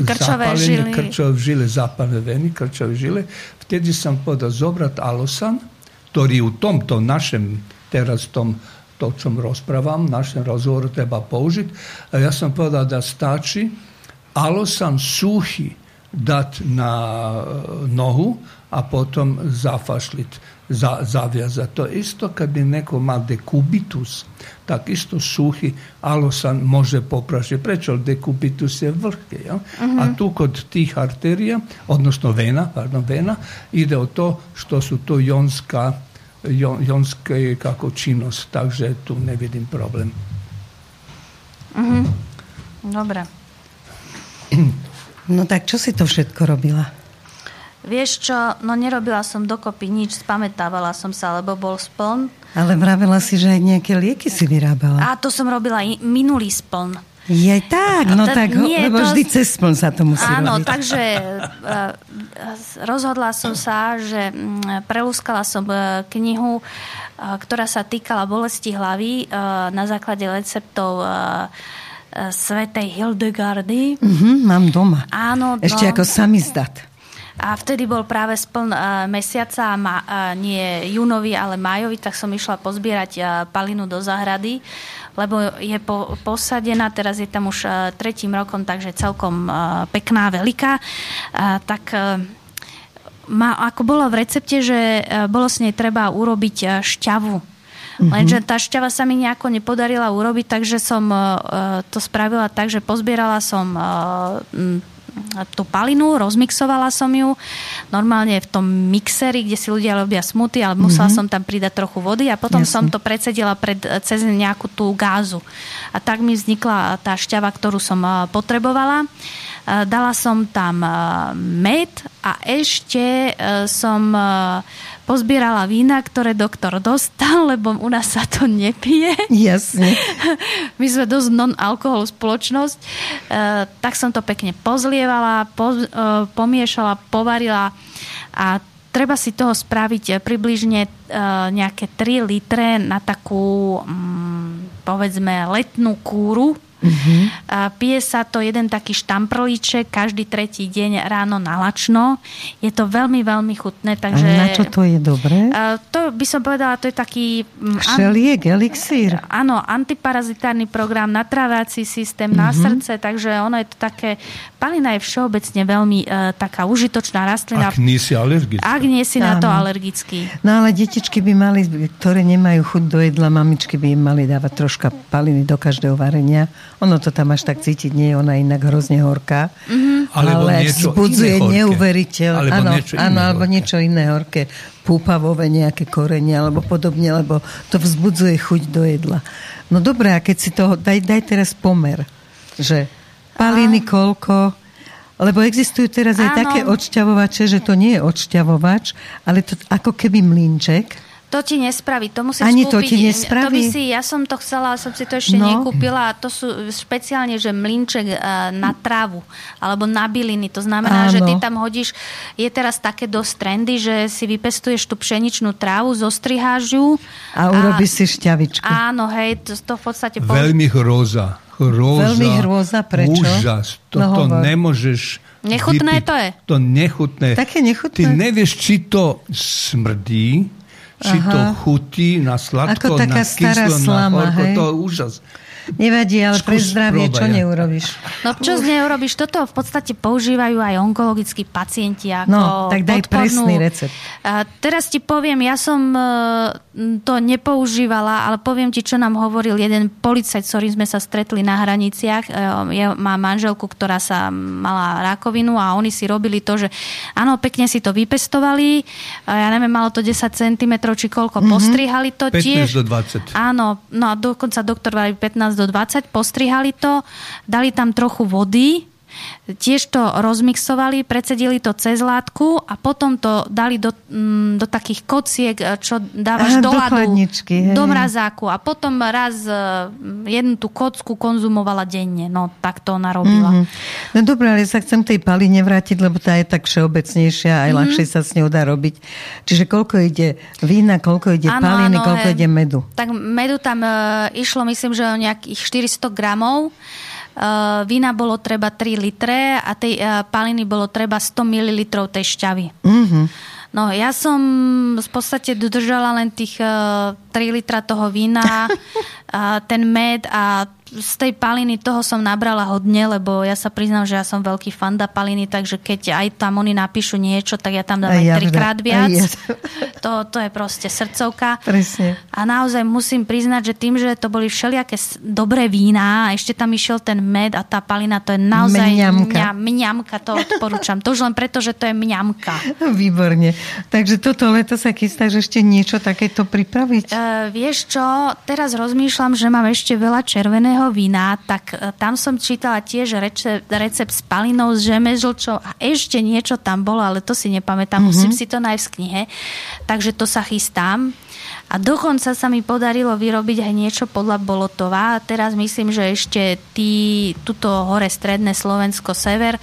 krčové žily. krčové žile, zápalné veny, krčové žile, vtedy som povedal zobrať alosan, ktorý u tomto našem, teraz tom to, čom rozprávam, v našem rozhovoru treba použiť. A ja som povedal, da stačí alosan suchy dať na e, nohu a potom zafašliť, za. To isto kad bi neko má dekubitus, tak isto suchy alosan može poprašiti. Prečo? Dekubitus je vrhke. Ja? Uh-huh. A tu kod tih arterija, odnosno vena, pardon, vena, ide o to što su to jonska jonské ako činnosť, takže tu nevidím problém. Mm-hmm. Dobre. No tak čo si to všetko robila? Vieš čo, no nerobila som dokopy nič, spamätávala som sa, lebo bol spln. Ale vravela si, že aj nejaké lieky si vyrábala. A to som robila minulý spln. Je tak, no tak, nie, lebo to... vždy cez spln sa to musí Áno, robiť. takže rozhodla som sa, že prelúskala som e, knihu, e, ktorá sa týkala bolesti hlavy e, na základe receptov svetej Hildegardy. Uh-huh, mám doma. Áno. Ešte no. ako samizdat. A vtedy bol práve spln uh, mesiaca, ma, uh, nie júnovi, ale májovi, tak som išla pozbierať uh, palinu do záhrady, lebo je po, posadená, teraz je tam už uh, tretím rokom, takže celkom uh, pekná, veľká. Uh, tak ma, ako bolo v recepte, že bolo s nej treba urobiť šťavu. Mm-hmm. Lenže tá šťava sa mi nejako nepodarila urobiť, takže som to spravila tak, že pozbierala som tú palinu, rozmixovala som ju normálne v tom mixeri, kde si ľudia robia smuty, ale musela mm-hmm. som tam pridať trochu vody a potom Jasne. som to predsedila pred, cez nejakú tú gázu. A tak mi vznikla tá šťava, ktorú som potrebovala. Dala som tam med a ešte som pozbierala vína, ktoré doktor dostal, (laughs) lebo u nás sa to nepije. Jasne. (laughs) My sme dosť non-alkohol spoločnosť. E, tak som to pekne pozlievala, po, e, pomiešala, povarila a treba si toho spraviť približne e, nejaké 3 litre na takú, mm, povedzme, letnú kúru Uh-huh. A pije sa to jeden taký štamprlíček každý tretí deň ráno na lačno. Je to veľmi, veľmi chutné. Takže, a na čo to je dobré? To by som povedala, to je taký... Šeliek, elixír. Áno, antiparazitárny program, natrávací systém uh-huh. na mhm. srdce, takže ono je to také... Palina je všeobecne veľmi uh, taká užitočná rastlina. Ak nie si alergický. Ak nie si Áno. na to alergický. No ale detičky by mali, ktoré nemajú chuť do jedla, mamičky by im mali dávať troška paliny do každého varenia ono to tam až tak cítiť nie je ona inak hrozne horká. Mm-hmm. Ale vzbudzuje neuveriteľ. Alebo áno, niečo áno, iné alebo horké. niečo iné horké. Púpavové nejaké korenie alebo podobne, lebo to vzbudzuje chuť do jedla. No dobré, a keď si toho, daj, daj teraz pomer, že paliny koľko, lebo existujú teraz aj Áno. také odšťavovače, že to nie je odšťavovač, ale to ako keby mlínček to ti nespraví, to musíš Ani kúpiť. to ti nespraví? To by si, ja som to chcela, ale som si to ešte no. nekúpila. To sú špeciálne, že mlinček uh, na trávu alebo na byliny. To znamená, Áno. že ty tam hodíš, je teraz také dosť trendy, že si vypestuješ tú pšeničnú trávu, zostriháš ju. A urobíš si šťavičky. Áno, hej, to, to v podstate... Veľmi hroza. Hroza. Veľmi hroza, prečo? Úžas. Toto no, nemôžeš Nechutné vypiť. to je. To nechutné. Také nechutné. Ty nevieš, či to smrdí, či Aha. to chutí na sladko, Ako taká na slama, na horko, to je úžas. Nevadí, ale pre zdravie čo neurobíš? No čo z neurobiš? Toto v podstate používajú aj onkologickí pacienti ako No, tak daj podpornú... presný recept. A teraz ti poviem, ja som e, to nepoužívala, ale poviem ti, čo nám hovoril jeden policajt, s ktorým sme sa stretli na hraniciach. E, ja mám manželku, ktorá sa mala rakovinu a oni si robili to, že áno, pekne si to vypestovali, ja neviem, malo to 10 cm či koľko, mm-hmm. postrihali to 15 tiež. do 20. Áno, no a dokonca doktor vrali 15 do 20, postrihali to, dali tam trochu vody, tiež to rozmixovali, precedili to cez látku a potom to dali do, mm, do takých kociek, e, čo dávaš Aha, do do chladničky, hej. do mrazáku a potom raz e, jednu tú kocku konzumovala denne. No tak to ona robila. Mm-hmm. No dobré, ale sa chcem tej paline vrátiť, lebo tá je tak všeobecnejšia a aj mm-hmm. ľahšie sa s ňou dá robiť. Čiže koľko ide vína, koľko ide Áno, paliny, áno, koľko hej. ide medu? Tak medu tam e, išlo, myslím, že o nejakých 400 gramov. Uh, vína bolo treba 3 litre a tej uh, paliny bolo treba 100 ml tej šťavy. Mm-hmm. No ja som v podstate dodržala len tých uh, 3 litra toho vína, (laughs) uh, ten med a z tej paliny toho som nabrala hodne, lebo ja sa priznám, že ja som veľký fanda paliny, takže keď aj tam oni napíšu niečo, tak ja tam dám Aj aj trikrát vda- viac. aj. (laughs) To, to je proste srdcovka. Presne. A naozaj musím priznať, že tým, že to boli všelijaké dobré vína a ešte tam išiel ten med a tá palina, to je naozaj Mňamka. mňa, mňamka, to odporúčam. To už len preto, že to je mňamka. Výborne. Takže toto leto sa chystáš ešte niečo takéto pripraviť? Uh, vieš čo, teraz rozmýšľam, že mám ešte veľa červeného vína, tak uh, tam som čítala tiež recept, recept s palinou, s žemežlčou a ešte niečo tam bolo, ale to si nepamätám, mm-hmm. musím si to nájsť v knihe. Takže to sa chystám. A dokonca sa mi podarilo vyrobiť aj niečo podľa Bolotova. A teraz myslím, že ešte tí, tuto hore stredné Slovensko, sever,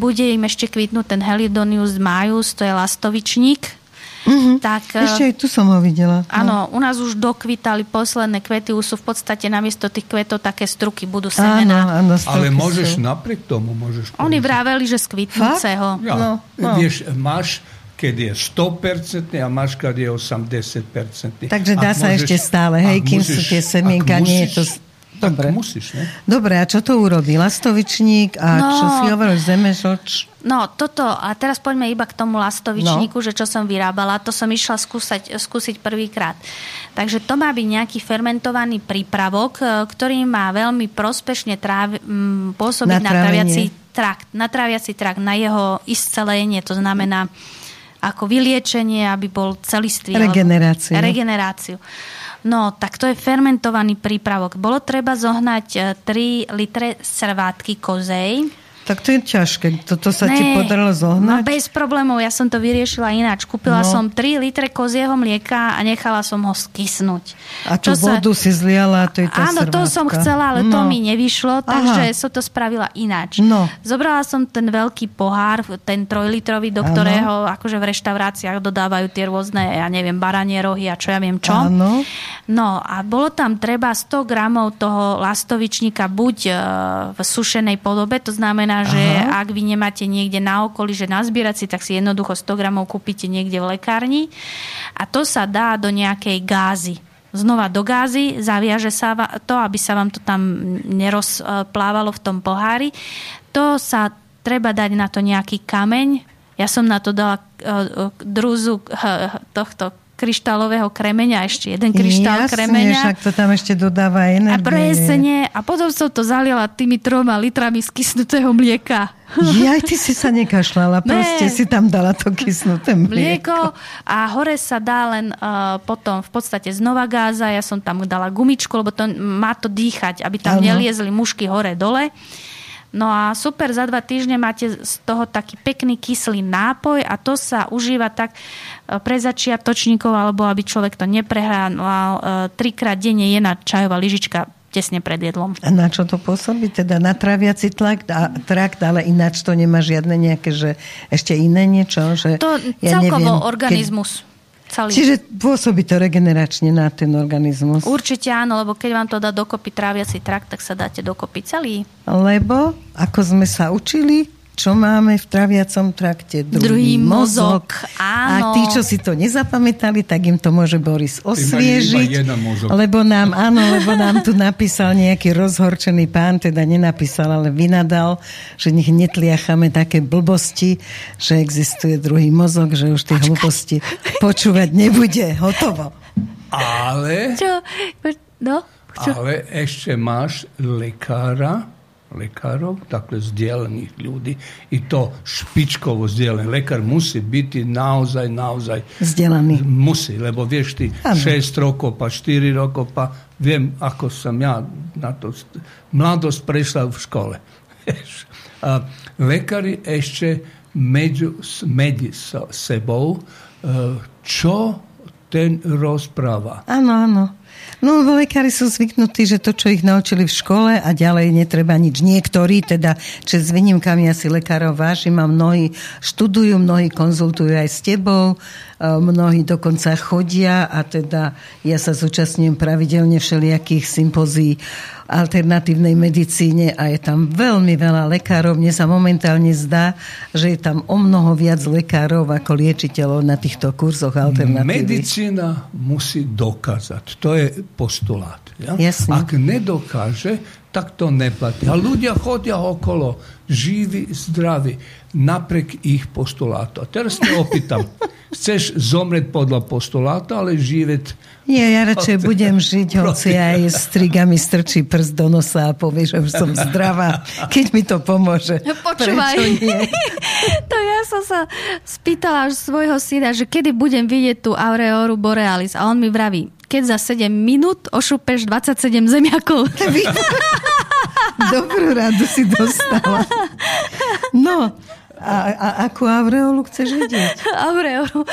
bude im ešte kvitnúť ten Helidonius majus, to je lastovičník. Mm-hmm. Tak, e, Ešte aj tu som ho videla. No. Áno, u nás už dokvitali posledné kvety, už sú v podstate namiesto tých kvetov také struky, budú semená. áno, Ale stovky môžeš sú. napriek tomu, môžeš Oni vraveli, že z kvitnúceho. Ja, No, no. Vieš, máš, keď je 100% a máš, keď je 80%. Takže dá Ak sa ešte stále, hej, kým sú tie semienka, nie je to... Dobre. Tak musíš, ne? Dobre, a čo to urobí? Lastovičník a No. čo si hovoril, zemežoč? No, toto, a teraz poďme iba k tomu lastovičníku, no. že čo som vyrábala, to som išla skúsať, skúsiť prvýkrát. Takže to má byť nejaký fermentovaný prípravok, e, ktorý má veľmi prospešne trávi, m, pôsobiť na tráviaci trakt, na tráviaci trakt, na jeho iscelenie, to znamená ako vyliečenie, aby bol celistvý. Regeneráciu. Regeneráciu. No, tak to je fermentovaný prípravok. Bolo treba zohnať e, 3 litre servátky kozej. Tak to je ťažké. Toto sa ti Ne, podarilo No zohnať? bez problémov, ja som to vyriešila ináč. Kúpila No. som 3 litre kozieho mlieka a nechala som ho skysnúť. A tú vodu si zliala, to je tá Áno, to som chcela, ale to No. mi nevyšlo, takže som to spravila ináč. No. Zobrala som ten veľký pohár, ten trojlitrový, do Áno. ktorého akože v reštauráciách dodávajú tie rôzne, ja neviem, baranie rohy a čo ja viem čo. Áno. No a bolo tam treba 100 gramov toho lastovičníka buď e, v sušenej podobe, to znamená, že Aha. ak vy nemáte niekde na okolí, že nazbierať si, tak si jednoducho 100 gramov kúpite niekde v lekárni a to sa dá do nejakej gázy. Znova do gázy, zaviaže sa to, aby sa vám to tam nerozplávalo v tom pohári. To sa treba dať na to nejaký kameň. Ja som na to dala e, e, druzu e, tohto kryštálového kremeňa, ešte jeden kryštál Jasne, kremeňa. však to tam ešte dodáva A energie. presne. A potom som to zaliala tými troma litrami skysnutého mlieka. (laughs) Jaj, ty si sa nekašľala, Ne. proste si tam dala to kysnuté (laughs) mlieko. Mlieko a hore sa dá len uh, potom v podstate znova gáza. Ja som tam dala gumičku, lebo to má to dýchať, aby tam Áno. neliezli mušky hore-dole. No a super, za dva týždne máte z toho taký pekný kyslý nápoj a to sa užíva tak e, pre začiatočníkov, alebo aby človek to neprehrával. e, Trikrát denne je na čajová lyžička tesne pred jedlom. A na čo to pôsobí? Teda na traviaci tlak a trakt, ale ináč to nemá žiadne nejaké, že ešte iné niečo? Že To ja celkovo neviem, organizmus. Celý. Čiže pôsobí to regeneračne na ten organizmus. Určite áno, lebo keď vám to dá dokopy tráviaci trakt, tak sa dáte dokopy celý. Lebo, ako sme sa učili, čo máme v traviacom trakte? Druhý, Druhý mozog. Áno. A tí, čo si to nezapamätali, tak im to môže Boris osviežiť. Lebo nám, áno, lebo nám tu napísal nejaký rozhorčený pán, teda nenapísal, ale vynadal, že nech netliachame také blbosti, že existuje druhý mozog, že už tie hlúposti počúvať nebude. Hotovo. Ale... Čo? No? Čo? Ale ešte máš lekára, lekárov, takhle zdieľaných ľudí. I to špičkovo zdieľaný. Lekár musí byť naozaj, naozaj... Vzdelaný. Musí, lebo vieš ty, ano. 6 rokov, pa 4 rokov, pa viem, ako som ja na to... Mladosť prešla v škole. (laughs) A lekári ešte medzi, medzi sebou, e, čo ten rozpráva. Áno, áno. No, lekári sú zvyknutí, že to, čo ich naučili v škole a ďalej netreba nič. Niektorí, teda, či s výnimkami asi lekárov vážim a mnohí študujú, mnohí konzultujú aj s tebou, mnohí dokonca chodia a teda ja sa zúčastňujem pravidelne všelijakých sympozí alternatívnej medicíne a je tam veľmi veľa lekárov. Mne sa momentálne zdá, že je tam o mnoho viac lekárov ako liečiteľov na týchto kurzoch alternatívy. Medicína musí dokázať. To je postulát. Ja? Jasne. Ak nedokáže, tak to neplatí. A ľudia chodia okolo, živí, zdraví, napriek ich postulátu. A teraz te opýtam, (laughs) chceš zomrieť podľa postuláta, ale živieť... Nie, ja radšej budem žiť, (laughs) hoci aj strigami strčí prst do nosa a povie, že už som zdravá, keď mi to pomôže. No, počúvaj. (laughs) to ja som sa spýtala svojho syna, že kedy budem vidieť tú aureoru borealis a on mi vraví, keď za 7 minút ošupeš 27 zemiakov. (laughs) Dobrú radu si dostala. No, a, a akú aureolu chceš vidieť? Aureolu.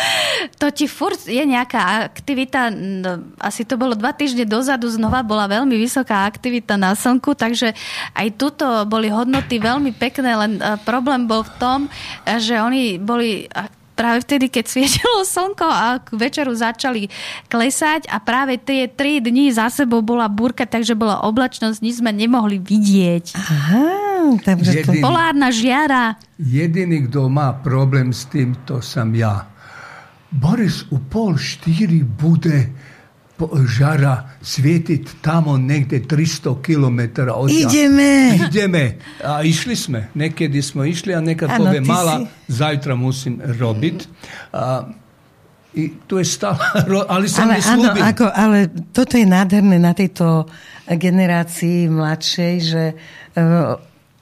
To ti furt je nejaká aktivita, no, asi to bolo dva týždne dozadu, znova bola veľmi vysoká aktivita na slnku, takže aj tuto boli hodnoty veľmi pekné, len e, problém bol v tom, že oni boli práve vtedy, keď svietilo slnko a k večeru začali klesať a práve tie tri dní za sebou bola búrka, takže bola oblačnosť, nič sme nemohli vidieť. Aha, takže to... Polárna žiara. Jediný, kto má problém s tým, to som ja. Boris u pol štyri bude žara svietiť tamo niekde 300 km od Ideme! Ideme. A išli sme. Nekedy sme išli a nekad ano, povie, mala, si... zajtra musím robiť. A, i to je stále, (laughs) ale sa ale, áno, ako, ale toto je nádherné na tejto generácii mladšej, že uh,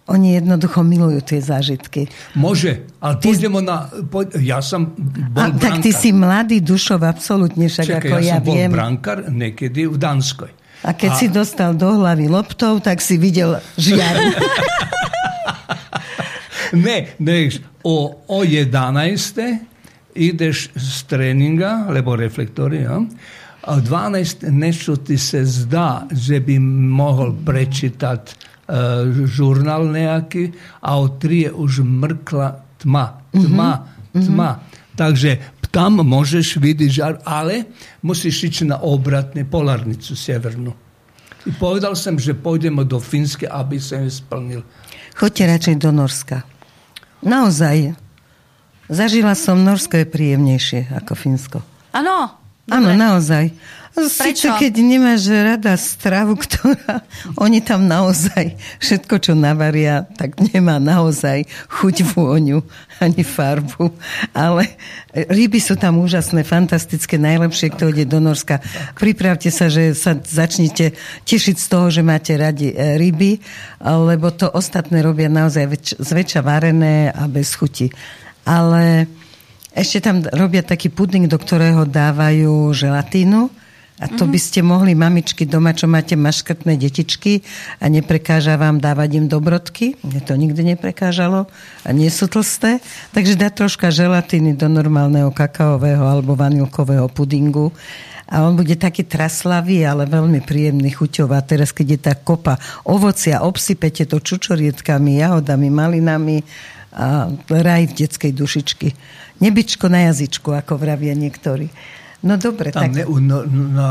oni jednoducho milujú tie zážitky. Môže, ale ty... pôjdeme na... Po, ja som bol a, Tak ty si mladý dušov, absolútne, však Čakaj, ako ja, ja som viem. bol brankár niekedy v Danskoj. A keď a... si dostal do hlavy loptov, tak si videl žiaru. (laughs) ne, než o, o 11. ideš z tréninga, lebo reflektory, ja? a 12. nešto ti se zdá, že by mohol prečítať žurnál nejaký a o tri je už mrkla tma. Tma, mm-hmm. tma. Takže tam môžeš vidieť žar, ale musíš ísť na obratne polarnicu severnú. I povedal som, že pôjdeme do Fínske, aby som ju splnil. Choďte radšej do Norska. Naozaj. Zažila som, Norsko je príjemnejšie ako Fínsko. Áno. Áno, naozaj. Sice, keď nemáš rada stravu, (laughs) ktorá... Oni tam naozaj všetko, čo navaria, tak nemá naozaj chuť vôňu ani farbu. Ale ryby sú tam úžasné, fantastické, najlepšie, kto ide do Norska. Pripravte sa, že sa začnete tešiť z toho, že máte radi e, ryby, lebo to ostatné robia naozaj väč- zväčša varené a bez chuti. Ale ešte tam robia taký puding, do ktorého dávajú želatínu a to by ste mohli, mamičky doma, čo máte maškrtné detičky a neprekáža vám dávať im dobrodky. Mne to nikdy neprekážalo a nie sú tlsté. Takže dá troška želatiny do normálneho kakaového alebo vanilkového pudingu a on bude taký traslavý, ale veľmi príjemný chuťov. A teraz, keď je tá kopa ovocia, obsypete to čučorietkami, jahodami, malinami a raj v detskej dušičky. Nebičko na jazyčku, ako vravia niektorí. No dobre, Tam tak... Ne, u, na,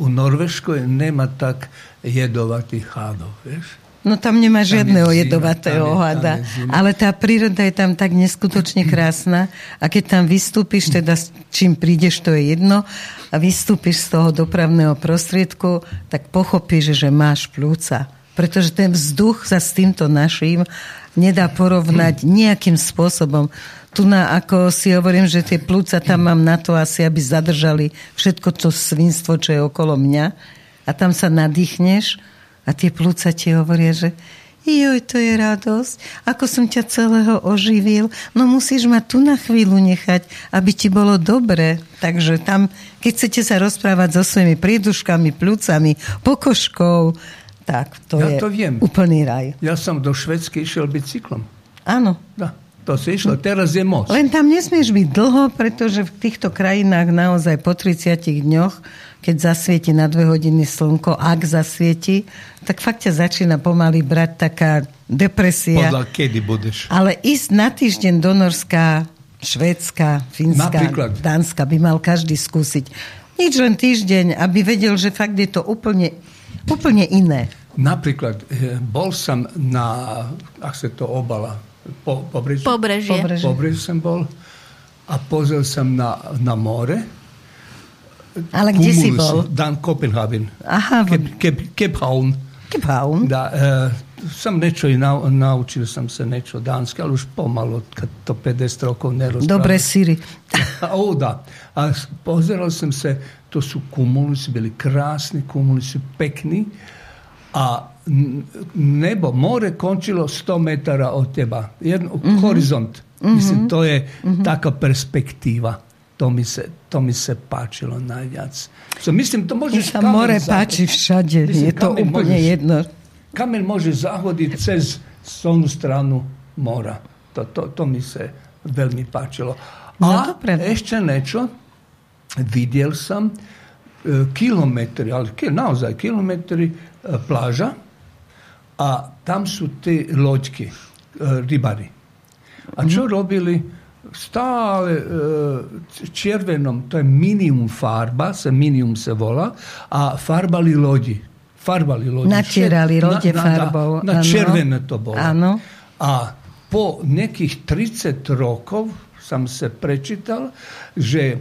u Norveškoj nema tak jedovatých hádov, vieš? No tam nemá žiadneho jedovatého hada. Ale tá príroda je tam tak neskutočne (clears throat) krásna a keď tam vystúpiš, teda s čím prídeš, to je jedno, a vystúpiš z toho dopravného prostriedku, tak pochopíš, že máš plúca. Pretože ten vzduch sa s týmto naším nedá porovnať (clears throat) nejakým spôsobom. Tu na, ako si hovorím, že tie plúca tam mám na to asi, aby zadržali všetko to svinstvo, čo je okolo mňa. A tam sa nadýchneš a tie plúca ti hovoria, že joj, to je radosť, ako som ťa celého oživil, no musíš ma tu na chvíľu nechať, aby ti bolo dobre. Takže tam, keď chcete sa rozprávať so svojimi príduškami, plúcami, pokožkou, tak to ja je to viem. úplný raj. Ja som do Švedskej išiel bicyklom. Áno. Da. To si išlo, teraz je most. Len tam nesmieš byť dlho, pretože v týchto krajinách naozaj po 30 dňoch keď zasvieti na dve hodiny slnko, ak zasvieti, tak fakt ťa začína pomaly brať taká depresia. Podľa kedy budeš. Ale ísť na týždeň do Norska, Švédska, Fínska, Napríklad. Dánska by mal každý skúsiť. Nič len týždeň, aby vedel, že fakt je to úplne, úplne iné. Napríklad, eh, bol som na, ak sa to obala, po, pobrežie. Pobrežie. Pobrežie. Pobrežie som bol a pozrel som na, na more ale kde si bol? Dan Kopenhagen. Aha. Cape Town. Da, e, sam nečo i nau, naučil sam se nečo danske, ali už pomalo, kad to 50 rokov ne rozpravim. Dobre siri. o, da. A pozerao sam se, to su kumulusi, bili krasni kumulusi, pekni, a nebo, more končilo 100 metara od teba. Jedno, mm-hmm. Horizont. Mm-hmm. Mislim, to je mm-hmm. taka perspektiva. To mi se, to mi se pačilo najjac. So, mislim, to možeš kamen more pači všadje, Mislim, je to upolje jedno. Kamen može zahoditi cez sonu stranu mora. To, to, to mi se veľmi pačilo. A ešte nečo, vidjel sam e, kilometri, ali naozaj kilometri e, plaža a tam sú tie loďky, e, rybary. A čo mm-hmm. robili? stále e, červenom, to je minimum farba, sa minimum sa volá, a farbali lodi. Farbali lodi. Natierali lode na, farbou. Na, na, červené to bolo. Áno. A po nekých 30 rokov som sa prečítal, že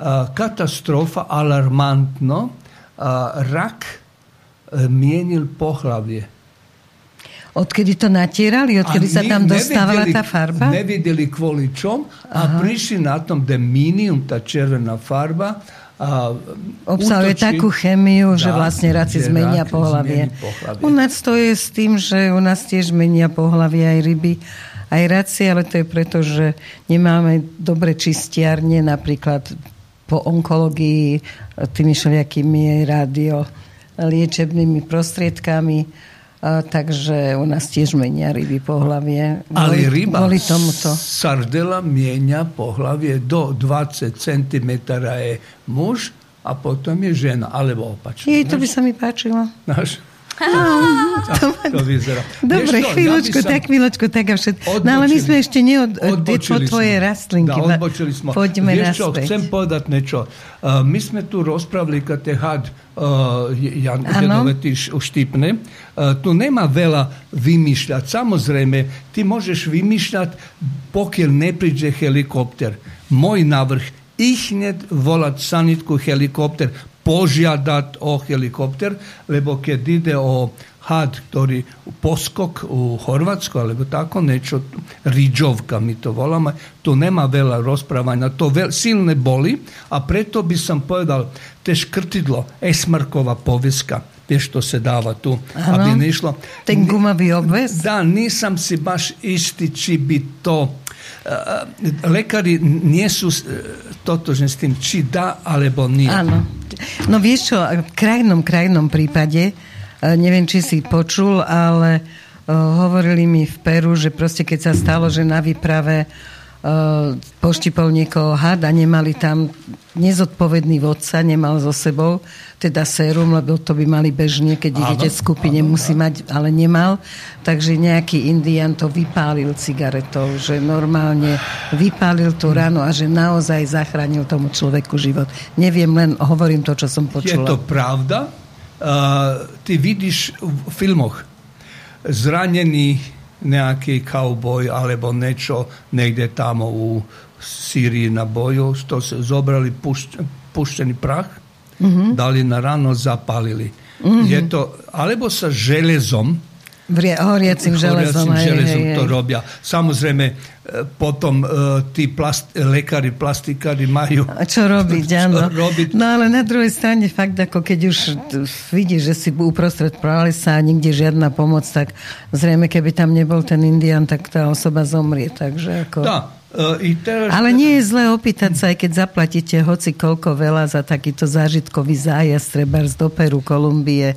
a, katastrofa alarmantno, rak a, e, mienil pohlavie Odkedy to natierali? Odkedy sa tam dostávala tá farba? Nevideli kvôli čom a Aha. prišli na tom, da minium, tá červená farba, a obsahuje útočí, takú chemiu, že vlastne raci zmenia pohlavie. U nás to je s tým, že u nás tiež menia pohlavie aj ryby, aj raci, ale to je preto, že nemáme dobre čistiarne, napríklad po onkológii tými všelijakými radio liečebnými prostriedkami a, takže u nás tiež menia ryby pohlavie. Ale ryba kvôli tomuto. sardela mienia pohlavie do 20 cm je muž a potom je žena, alebo opačne. Jej, to by sa mi páčilo. Náš? Vieš chvíľočku, tak chvíľočku, tak a všetko. No ale my sme ešte neod... po tvoje rastlinky. Da, odbočili smo. Poďme Vieš čo, chcem povedať niečo. Uh, my sme tu rozpravili, kad te had uh, Jan, Janovetý uštipne. Uh, tu nema veľa vymýšľať. Samozrejme, ty môžeš vymýšľať, pokiaľ nepríde helikopter. Môj návrh, ich hneď volať sanitku helikopter požiadať o helikopter, lebo keď ide o had, ktorý poskok u Chorvátsku, alebo tako niečo, riđovka mi to voláme, tu nema veľa rozprávania, to veľ, silne boli a preto by som povedal, te škrtidlo, esmarková poveska, vieš, to se dáva tu, ano, aby nešlo. Ten gumavý obves? Da, nisam si baš isti, či by to lekári nie sú totožní s tým, či dá alebo nie. Áno. No vieš čo, v krajnom, krajnom prípade, neviem, či si počul, ale hovorili mi v Peru, že proste keď sa stalo, že na výprave poštipol niekoho had a nemali tam nezodpovedný vodca, nemal so sebou teda sérum, lebo to by mali bežne, keď idete v skupine, áno, musí áno. mať, ale nemal. Takže nejaký indian to vypálil cigaretou, že normálne vypálil to ráno a že naozaj zachránil tomu človeku život. Neviem, len hovorím to, čo som počula. Je to pravda? Uh, ty vidíš v filmoch zranjený nejaký kauboj alebo niečo negdje tamo u Siriji na boju, što se zobrali pušteni prah, mm -hmm. dali na rano zapalili. Mm -hmm. Je to, alebo sa železom, horiacim železom. Horiacim železom hej, to robia. Samozrejme, e, potom uh, tí plast, lekári, plastikári majú... A čo robiť, (laughs) áno. robiť. No ale na druhej strane fakt, ako keď už vidíš, že si uprostred pralesa a nikde žiadna pomoc, tak zrejme, keby tam nebol ten Indian, tak tá osoba zomrie. Takže ako... Tá. Uh, teraz... Ale nie je zlé opýtať sa, aj keď zaplatíte hoci koľko veľa za takýto zážitkový zájazd, treba do Peru, Kolumbie,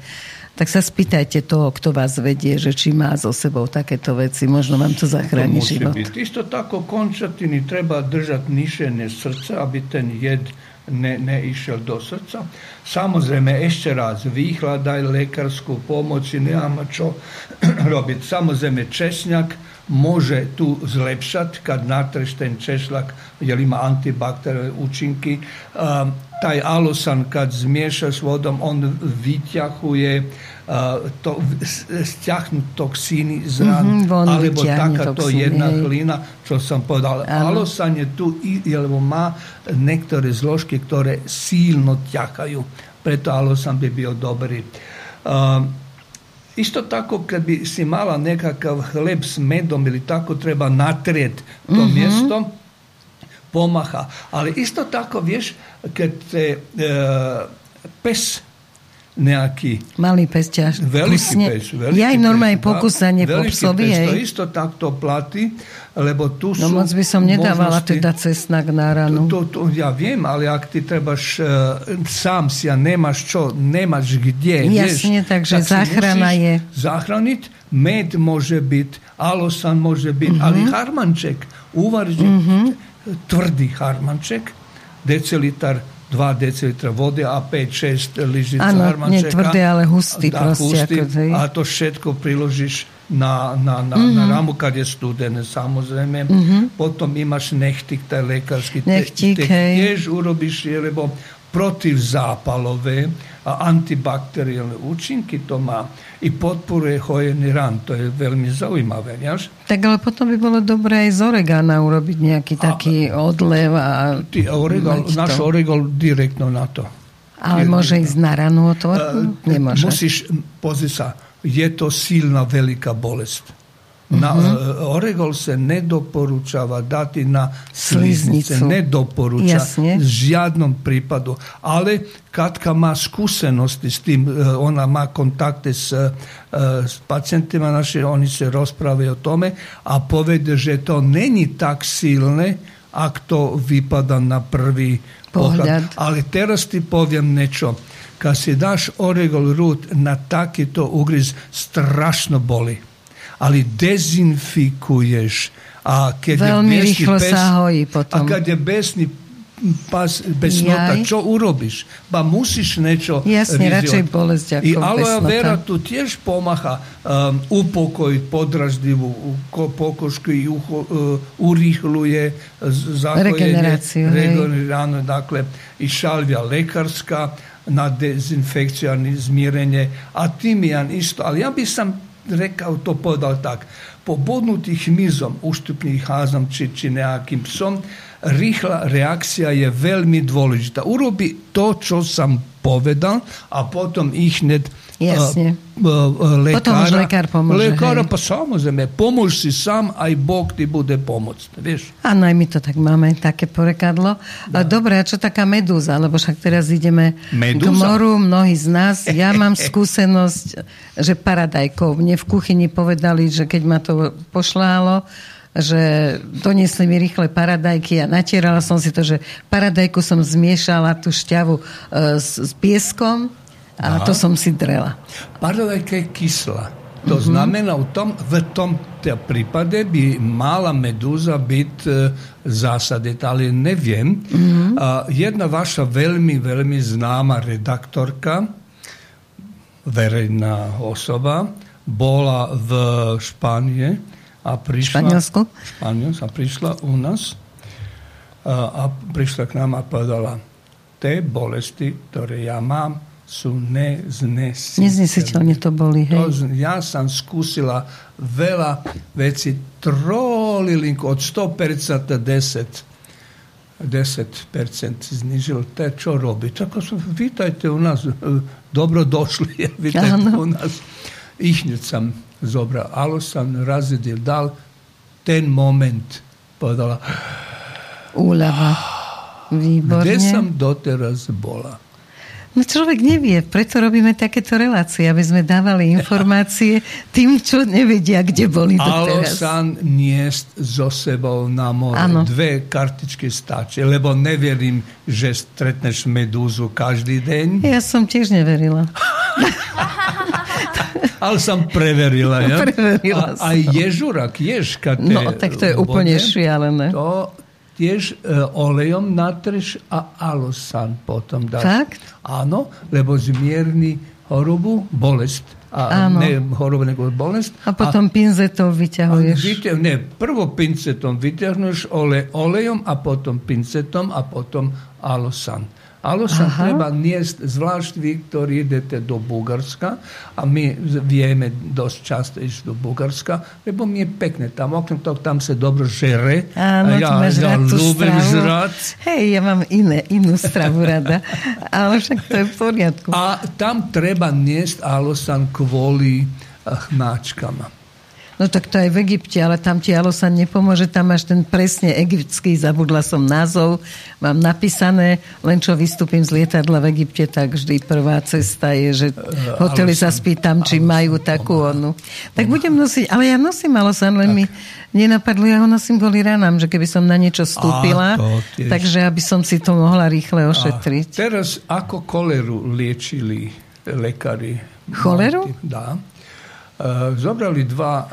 tak sa spýtajte toho, kto vás vedie, že či má so sebou takéto veci. Možno vám to zachráni to život. Byť. Isto tako končatini treba držať nišene srdca, aby ten jed ne, neišiel do srdca. Samozrejme, ešte raz, vyhľadaj lekárskú pomoc, nemá čo (clears throat) robiť. Samozrejme, česňak môže tu zlepšať, kad natreš ten češlak, jer ima antibakteriálne účinky. Um, taj alosan kad zmiešaš vodom, on vyťahuje to, stjahnut toksini iz rana, mm -hmm, alebo taka to jedna hlina, čo sam podala. Alosan je tu, jel'vo ma nektore zloške, ktore silno tjakaju. Preto alosan bi bio dobri. Isto tako kad bi si mala nekakav hleb s medom ili tako treba natrijet to mm -hmm. mjesto pomaha. Ali isto tako vješ kad te e, pes nejaký... Malý pesťaž. Veľký kusne. pes. Veľký ja aj normálne pokusanie po psovi. Pes, to isto tak to platí, lebo tu no, sú... Moc by som nedávala možnosti, teda cesnak na ranu. To, to, ja viem, ale ak ty trebaš uh, sám si a nemáš čo, nemáš kde, Jasne, vieš, takže tak záchrana je. Zachraniť, med môže byť, alosan môže byť, uh-huh. ale harmanček, uvarži, uh-huh. tvrdý harmanček, decilitar 2 decilitra vode a 5-6 lyžic nie tvrdé, ale hustý a, proste. Hustý, ako, a to všetko priložíš na, na, na, mm-hmm. na ramu kad je studené, samozrejme. Mm-hmm. Potom imaš nechtik, taj lekarský. Nechtik, te, te tiež urobíš, lebo protivzápalové a antibakteriálne účinky to má. I podporuje hojený ran. To je veľmi zaujímavé. Vieš? Tak ale potom by bolo dobré aj z oregana urobiť nejaký a, taký odlev. A ty oregol, náš oregol direktno na to. Ale direktno. môže ísť na ranu otvorku? Uh, Nemôže. Musíš, pozri sa, je to silná veľká bolest Na, uh-huh. Oregol se ne doporučava dati na sliznice, ne doporuča žjadnom pripadu, ali katka ma skusenosti s tim, eh, ona ma kontakte s, eh, s pacijentima, naši, oni se rasprave o tome, a povede že to neni tak silne, ak to vipada na prvi pohlad. Ali teraz ti povijem nečo. Kad si daš oregol rut na taki to ugriz strašno boli ali dezinfikuješ. A kad Veľmi je besni, pes, sa potom. A kad je besni pas, besnota, Jaj. čo urobiš? Ba musiš nečo Jasne, riziot. račej bolest ako I aloe vera tu tiež pomaha um, upokoj podraždivu pokošku uh, i uho, uh, urihluje. Regeneraciju. Regeneraciju, dakle, i šalvija lekarska na dezinfekcijalni zmirenje, a timijan isto. Ali ja bi sam rekao to povedal tak. Po bodnutih hmyzom, uštupným házom či, či nejakým psom, rýchla reakcia je veľmi dôležitá. Urobi to, čo som povedal a potom ich net Jasne. Lekára. Potom už lekár pomôže. Lekára, pa samozrejme, pomôž si sám, aj Boh ti bude pomôcť. Vieš? Áno, aj my to tak máme, také porekadlo. Da. Dobre, a čo taká medúza? Lebo však teraz ideme medúza? k moru, mnohí z nás. Ja (laughs) mám skúsenosť, že paradajkov. Mne v kuchyni povedali, že keď ma to pošlálo, že doniesli mi rýchle paradajky a natierala som si to, že paradajku som zmiešala tú šťavu e, s, s pieskom a Aha. to som si drela. Paradajka je kyslá. To mm-hmm. znamená, v tom, v tom prípade by mala medúza byť e, zásadita, ale neviem. Mm-hmm. A jedna vaša veľmi, veľmi známa redaktorka, verejná osoba, bola v Špánie a prišla... Španielsku? Španielsku. A prišla u nás a, a prišla k nám a povedala, tie bolesti, ktoré ja mám, su neznesiteljni. to boli, hej. Ja sam skusila vela veci trolilink od 100 percata 10 10% znižili, te čo robi. Tako su, vitajte u nas, (laughs) dobro došli, (laughs) vitajte ano. u nas. Ihnjec sam zobra, alo sam razredil dal, ten moment podala. (gasps) Ulava, Gde sam doteraz bola? No človek nevie, preto robíme takéto relácie, aby sme dávali informácie (laughs) tým, čo nevedia, kde boli doteraz. Alosan niesť so sebou na more. Ano. Dve kartičky stačí, lebo neverím, že stretneš medúzu každý deň. Ja som tiež neverila. (laughs) Ale som preverila. Ja? Preverila a, aj ježurak, ježka. No, tak to je úplne šialené. To tiež e, olejom natreš a alosan potom dáš. Fakt? Áno, lebo zmierni chorobu, bolest. A Áno. ne chorobu, nego bolest. A potom a, pinzetom vyťahuješ. Vyťa, ne, prvo pincetom vyťahneš ole, olejom a potom pincetom a potom alosan. Ale sa Aha. treba niesť, zvlášť vy, ktorí idete do Bugarska, a my vieme dosť často ísť do Bugarska, lebo mi je pekné tam, okrem toho, tam sa dobro žere. Áno, ja, máš ja tú ľúbim žrať. Hej, ja mám iné, inú stravu rada. Ale však to je v poriadku. A tam treba niesť alosan kvôli chnáčkama. No tak to aj v Egypte, ale tam ti Alosan nepomôže, tam máš ten presne egyptský, zabudla som názov, mám napísané, len čo vystúpim z lietadla v Egypte, tak vždy prvá cesta je, že hotely sa spýtam, či majú takú onu. Tak budem nosiť, ale ja nosím Alosan, len mi nenapadlo, ja ho nosím kvôli ranám, že keby som na niečo vstúpila, takže aby som si to mohla rýchle ošetriť. A teraz ako koleru liečili lekári? Choleru? Dá. Uh, zobrali dva,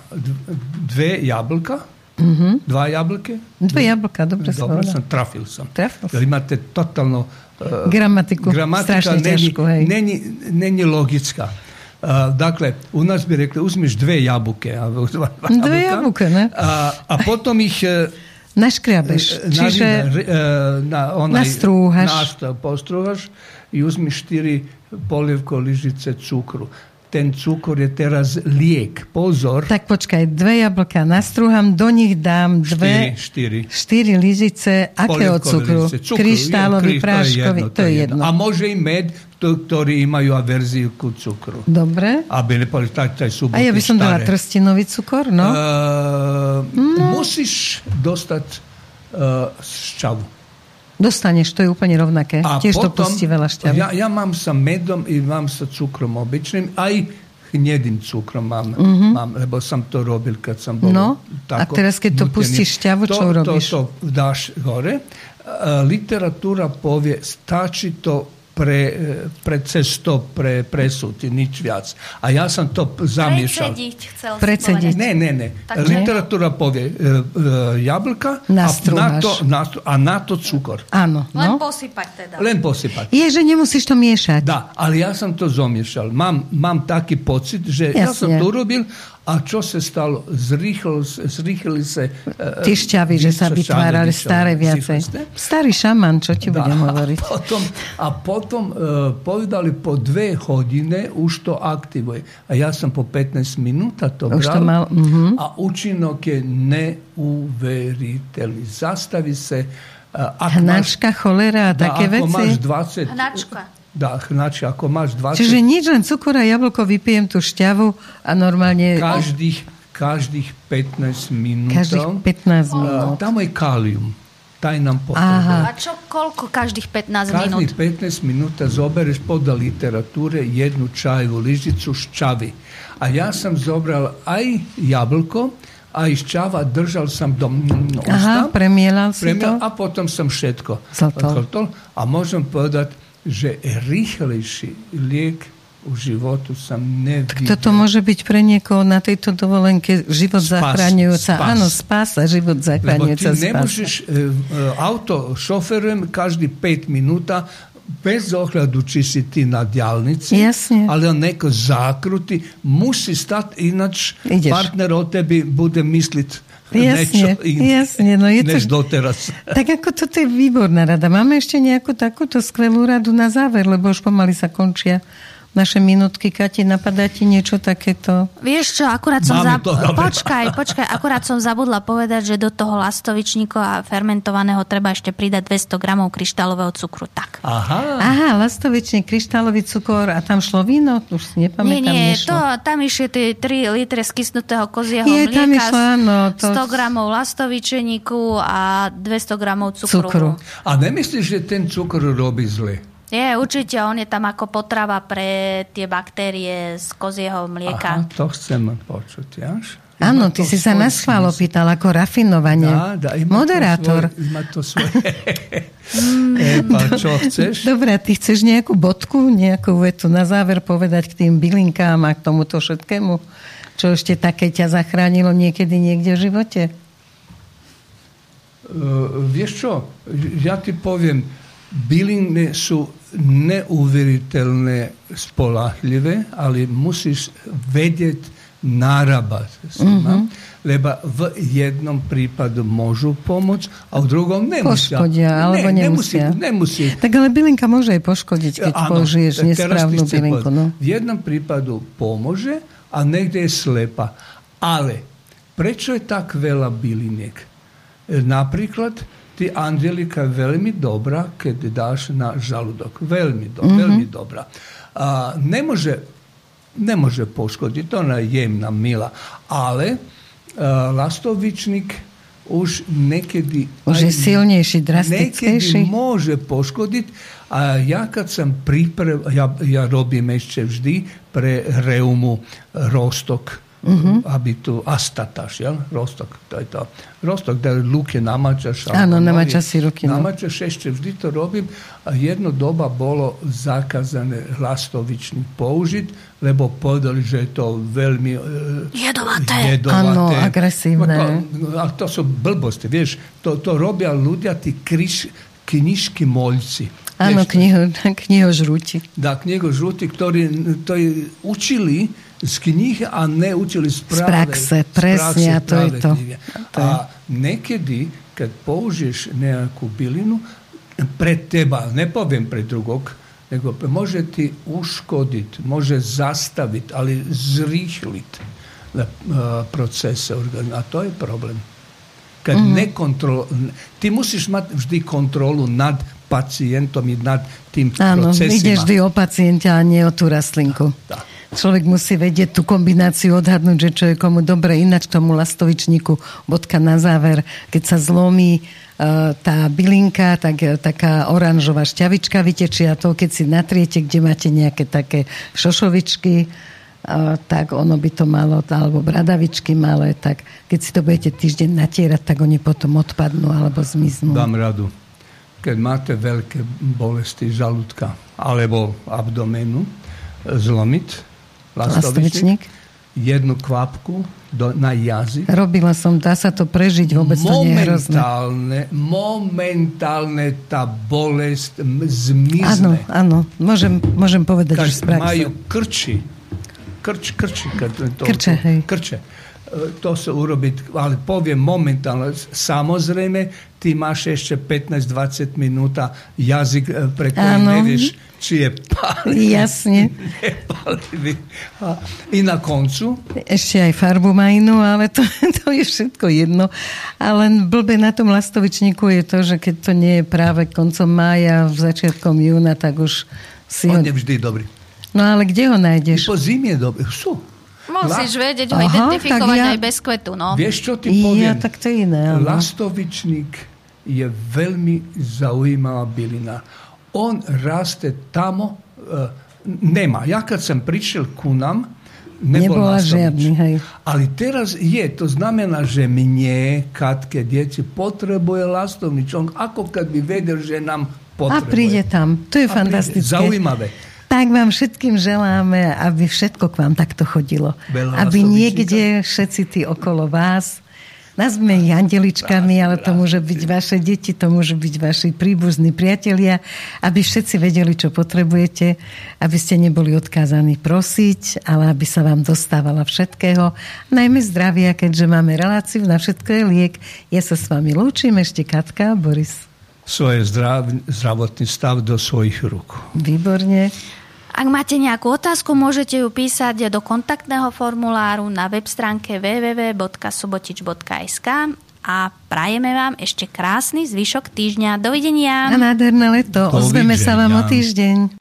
dve jablka, mm-hmm. dva jablke. Dve jablka, dobre, dobre som, trafil som. Trafil som. Imate totalno... Uh, gramatiku, gramatika ťažko, hej. Neni, neni logická. Uh, dakle, u nas bi rekli, uzmiš dve jabuke. A, dva dve jabuke, ne? A, a potom ich... Uh, Naškriabeš, čiže na, onaj, nastrúhaš. Nastav, postruhaš i uzmiš štyri polievko lyžice cukru ten cukor je teraz liek. Pozor. Tak počkaj, dve jablka nastrúham, do nich dám dve... Štyri. Štyri lyžice akého cukru? cukru? Kryštálový, práškový, to je jedno. A môže i med, ktorí majú averziu ku cukru. Dobre. Aby nepali tak, sú A ja by som dala trstinový cukor, no? Uh, no. Musíš dostať uh, šťavu. Dostaneš, to je úplne rovnaké. A Tiež potom, to pustí veľa šťavy. Ja, ja mám sa medom i mám sa cukrom obyčným, aj hnedým cukrom mám, mm-hmm. mám, lebo som to robil, keď som bol No, tako, a teraz keď to nutený. pustíš šťavu, čo to, robíš? To, to dáš hore. Uh, literatúra povie, stačí to pre, pre cesto, pre presúti, nič viac. A ja som to zamiešal. Predsediť chcel Predsediť. Ne, ne, ne. Tak Literatúra povie uh, uh, jablka a na, to, na, to, a na to cukor. Áno. Len No. posypať teda. Len posypať. Je, že nemusíš to miešať. Da, ali ja sam to zomiešal. Mám, mám taký pocit, že ja som Jasne. to urobil, a čo sa stalo? Zrýchlo, zrýchli sa... Uh, Ty šťavy, že sa vytvárali staré viacej. Starý šaman, čo ti Da, budem a hovoriť. potom, a potom uh, povedali, po dve hodine už to aktivuje. A ja som po 15 minúta to Už bral to mal, mhm. a účinok je neuveriteľný. Zastaví sa... Uh, ak Hnačka, cholera a také ako veci. máš 20... Hnačka. Da, hnačka, ako máš 20... Čiže nič, len cukor a jablko, vypijem tú šťavu a normálne... každých, každých 15 minút. Každých 15 minút. Tam je kalium. Taj nám Aha. potrebuje. A čo koľko každých 15 minút? Každých 15 minút zobereš podľa literatúre jednu čajovú lyžicu šťavy. A ja som zobral aj jablko, aj šťava, držal som do mm, Aha, ústa. premielal si Premiel, to? a potom som všetko Zlatol. A môžem povedať, že rýchlejší liek u životu som nevidel. Toto môže byť pre niekoho na tejto dovolenke život Spas, zachraňujúca. spas. Áno, spása, život Lebo ty zachraňujúca spása. nemôžeš, e, e, auto šoferujem každý 5 minúta, bez ohľadu, či si ty na diálnici, Jasne. ale neko zakruti, musí stať, inač Ideš. partner o tebi bude mysliť Jasne, iné, jasne. No je než to, doteraz. Tak ako toto je výborná rada. Máme ešte nejakú takúto skvelú radu na záver, lebo už pomaly sa končia naše minútky. Kati, napadá ti niečo takéto? Vieš čo, akurát som... Zab... To, počkaj, počkaj, akurát som zabudla povedať, že do toho lastovičníka a fermentovaného treba ešte pridať 200 gramov kryštálového cukru. Tak. Aha. Aha, lastovičník, kryštálový cukor a tam šlo víno? Už si nepamätám. Nie, nie, to, tam išli tie 3 litre skysnutého kozieho Je, mlieka, tam išlo, áno, to... 100 gramov lastovičeníku a 200 gramov cukru. cukru. A nemyslíš, že ten cukor robí zle? Je, určite, on je tam ako potrava pre tie baktérie z kozieho mlieka. Aha, to chcem počuť, jaž? Áno, ty si sa na schvál opýtal ako rafinovanie. Dá, dá, Moderátor. To má to svoje. (laughs) Epa, čo chceš? Dobre, ty chceš nejakú bodku, nejakú vetu na záver povedať k tým bylinkám a k tomuto všetkému? Čo ešte také ťa zachránilo niekedy niekde v živote? Uh, vieš čo, ja ti poviem, byliny sú neuveriteľne spolahljive, ali musiš vedjet narabat s njima, mm -hmm. leba v jednom prípadu môžu pomôcť a v druhom nemusia. Poškodia, alebo ne, nemusia. Nemusí, nemusí. Tak ale bylinka môže aj poškodiť, keď ano, použiješ nesprávnu bylinku. No. V jednom prípadu pomôže a niekde je slepa. Ale prečo je tak veľa byliniek? E, napríklad, ti Anđelika velmi dobra kad daš na žaludok. Velmi, do, mm-hmm. dobra. A, ne može ne može poškoditi, ona je jemna, mila, ali a, e, lastovičnik už nekedi... Už je silnejši, drastičnejši. može poškoditi, a ja kad sam priprav... Ja, ja robim ešte vždy pre reumu rostok Uh-huh. aby tu astataš, jel? Rostok, to je to. Rostok, da luke namačaš. Áno, namačaš si ruky. No. Namačaš ešte, vždy to robím. A jedno doba bolo zakazané hlastovičný použiť, lebo povedali, že je to veľmi uh, jedovaté. Áno, agresívne. No to, a to sú blbosti, vieš. To, to robia ľudia, tí križ, knižky moľci. Áno, kniho, (laughs) knihožrúti. Da, knihožrúti, ktorí, ktorí učili z knih a ne učili z, prave, z praxe, presne, a to je to. to je. A nekedy, kad použiješ nejakú bylinu, pred teba, ne poviem pred drugog, nego može ti uškoditi, može zastaviti, ali zrihlit procese organizma. A to je problem. Kad mm -hmm. ne kontrol, ti musiš imati vždy kontrolu nad pacijentom i nad tim Áno, procesima. ideš vždy o pacienta, a nie o tú rastlinku. Da človek musí vedieť tú kombináciu odhadnúť, že čo je komu dobre, ináč tomu lastovičníku bodka na záver, keď sa zlomí uh, tá bylinka, tak uh, taká oranžová šťavička vytečia to, keď si natriete, kde máte nejaké také šošovičky, uh, tak ono by to malo, alebo bradavičky malé, tak keď si to budete týždeň natierať, tak oni potom odpadnú alebo zmiznú. Dám radu. Keď máte veľké bolesti žalúdka alebo abdomenu, zlomiť lastovičník, jednu kvapku do, na jazyk. Robila som, dá sa to prežiť, vôbec to nie je hrozné. Momentálne tá bolest zmizne. Áno, áno, môžem, môžem povedať, Kaž že z majú krči, krč, krči, to, krče, hej. krče to sa urobiť, ale poviem momentálne, samozrejme, ty máš ešte 15-20 minúta jazyk, e, pre ktorý ano. nevieš, či je palivý. Jasne. (laughs) A, I na koncu? Ešte aj farbu má inú, ale to, (laughs) to je všetko jedno. Ale blbe na tom lastovičníku je to, že keď to nie je práve koncom mája, v začiatkom júna, tak už si On ho... je vždy dobrý. No ale kde ho nájdeš? I po zime je dobrý. Sú. Musíš La... vedieť ho Aha, identifikovať ja... aj bez kvetu. No. Vieš, čo ti poviem? Ja, tak to je iné. Ale... Lastovičník je veľmi zaujímavá bylina. On raste tamo, uh, nema. Ja kad sam prišiel ku nám, nebol Nebola žiadny, hej. Ali teraz je, to znamená, že mne, Katke, djeci, potrebuje lastovnič. On ako kad bi vedel, že nám potrebuje. A príde tam. To je A fantastické. Príde. Zaujímavé. Tak vám všetkým želáme, aby všetko k vám takto chodilo. Veľa aby niekde všetci tí okolo vás nazvime ich andeličkami, ale to môže byť vaše deti, to môže byť vaši príbuzní priatelia, aby všetci vedeli, čo potrebujete, aby ste neboli odkázaní prosiť, ale aby sa vám dostávala všetkého. Najmä zdravia, keďže máme reláciu na všetko je liek. Ja sa s vami lúčim, ešte Katka, Boris. Svoje zdrav, zdravotný stav do svojich rúk. Výborne. Ak máte nejakú otázku, môžete ju písať do kontaktného formuláru na web stránke www.subotič.sk a prajeme vám ešte krásny zvyšok týždňa. Dovidenia. A nádherné leto. Ozveme sa vám o týždeň.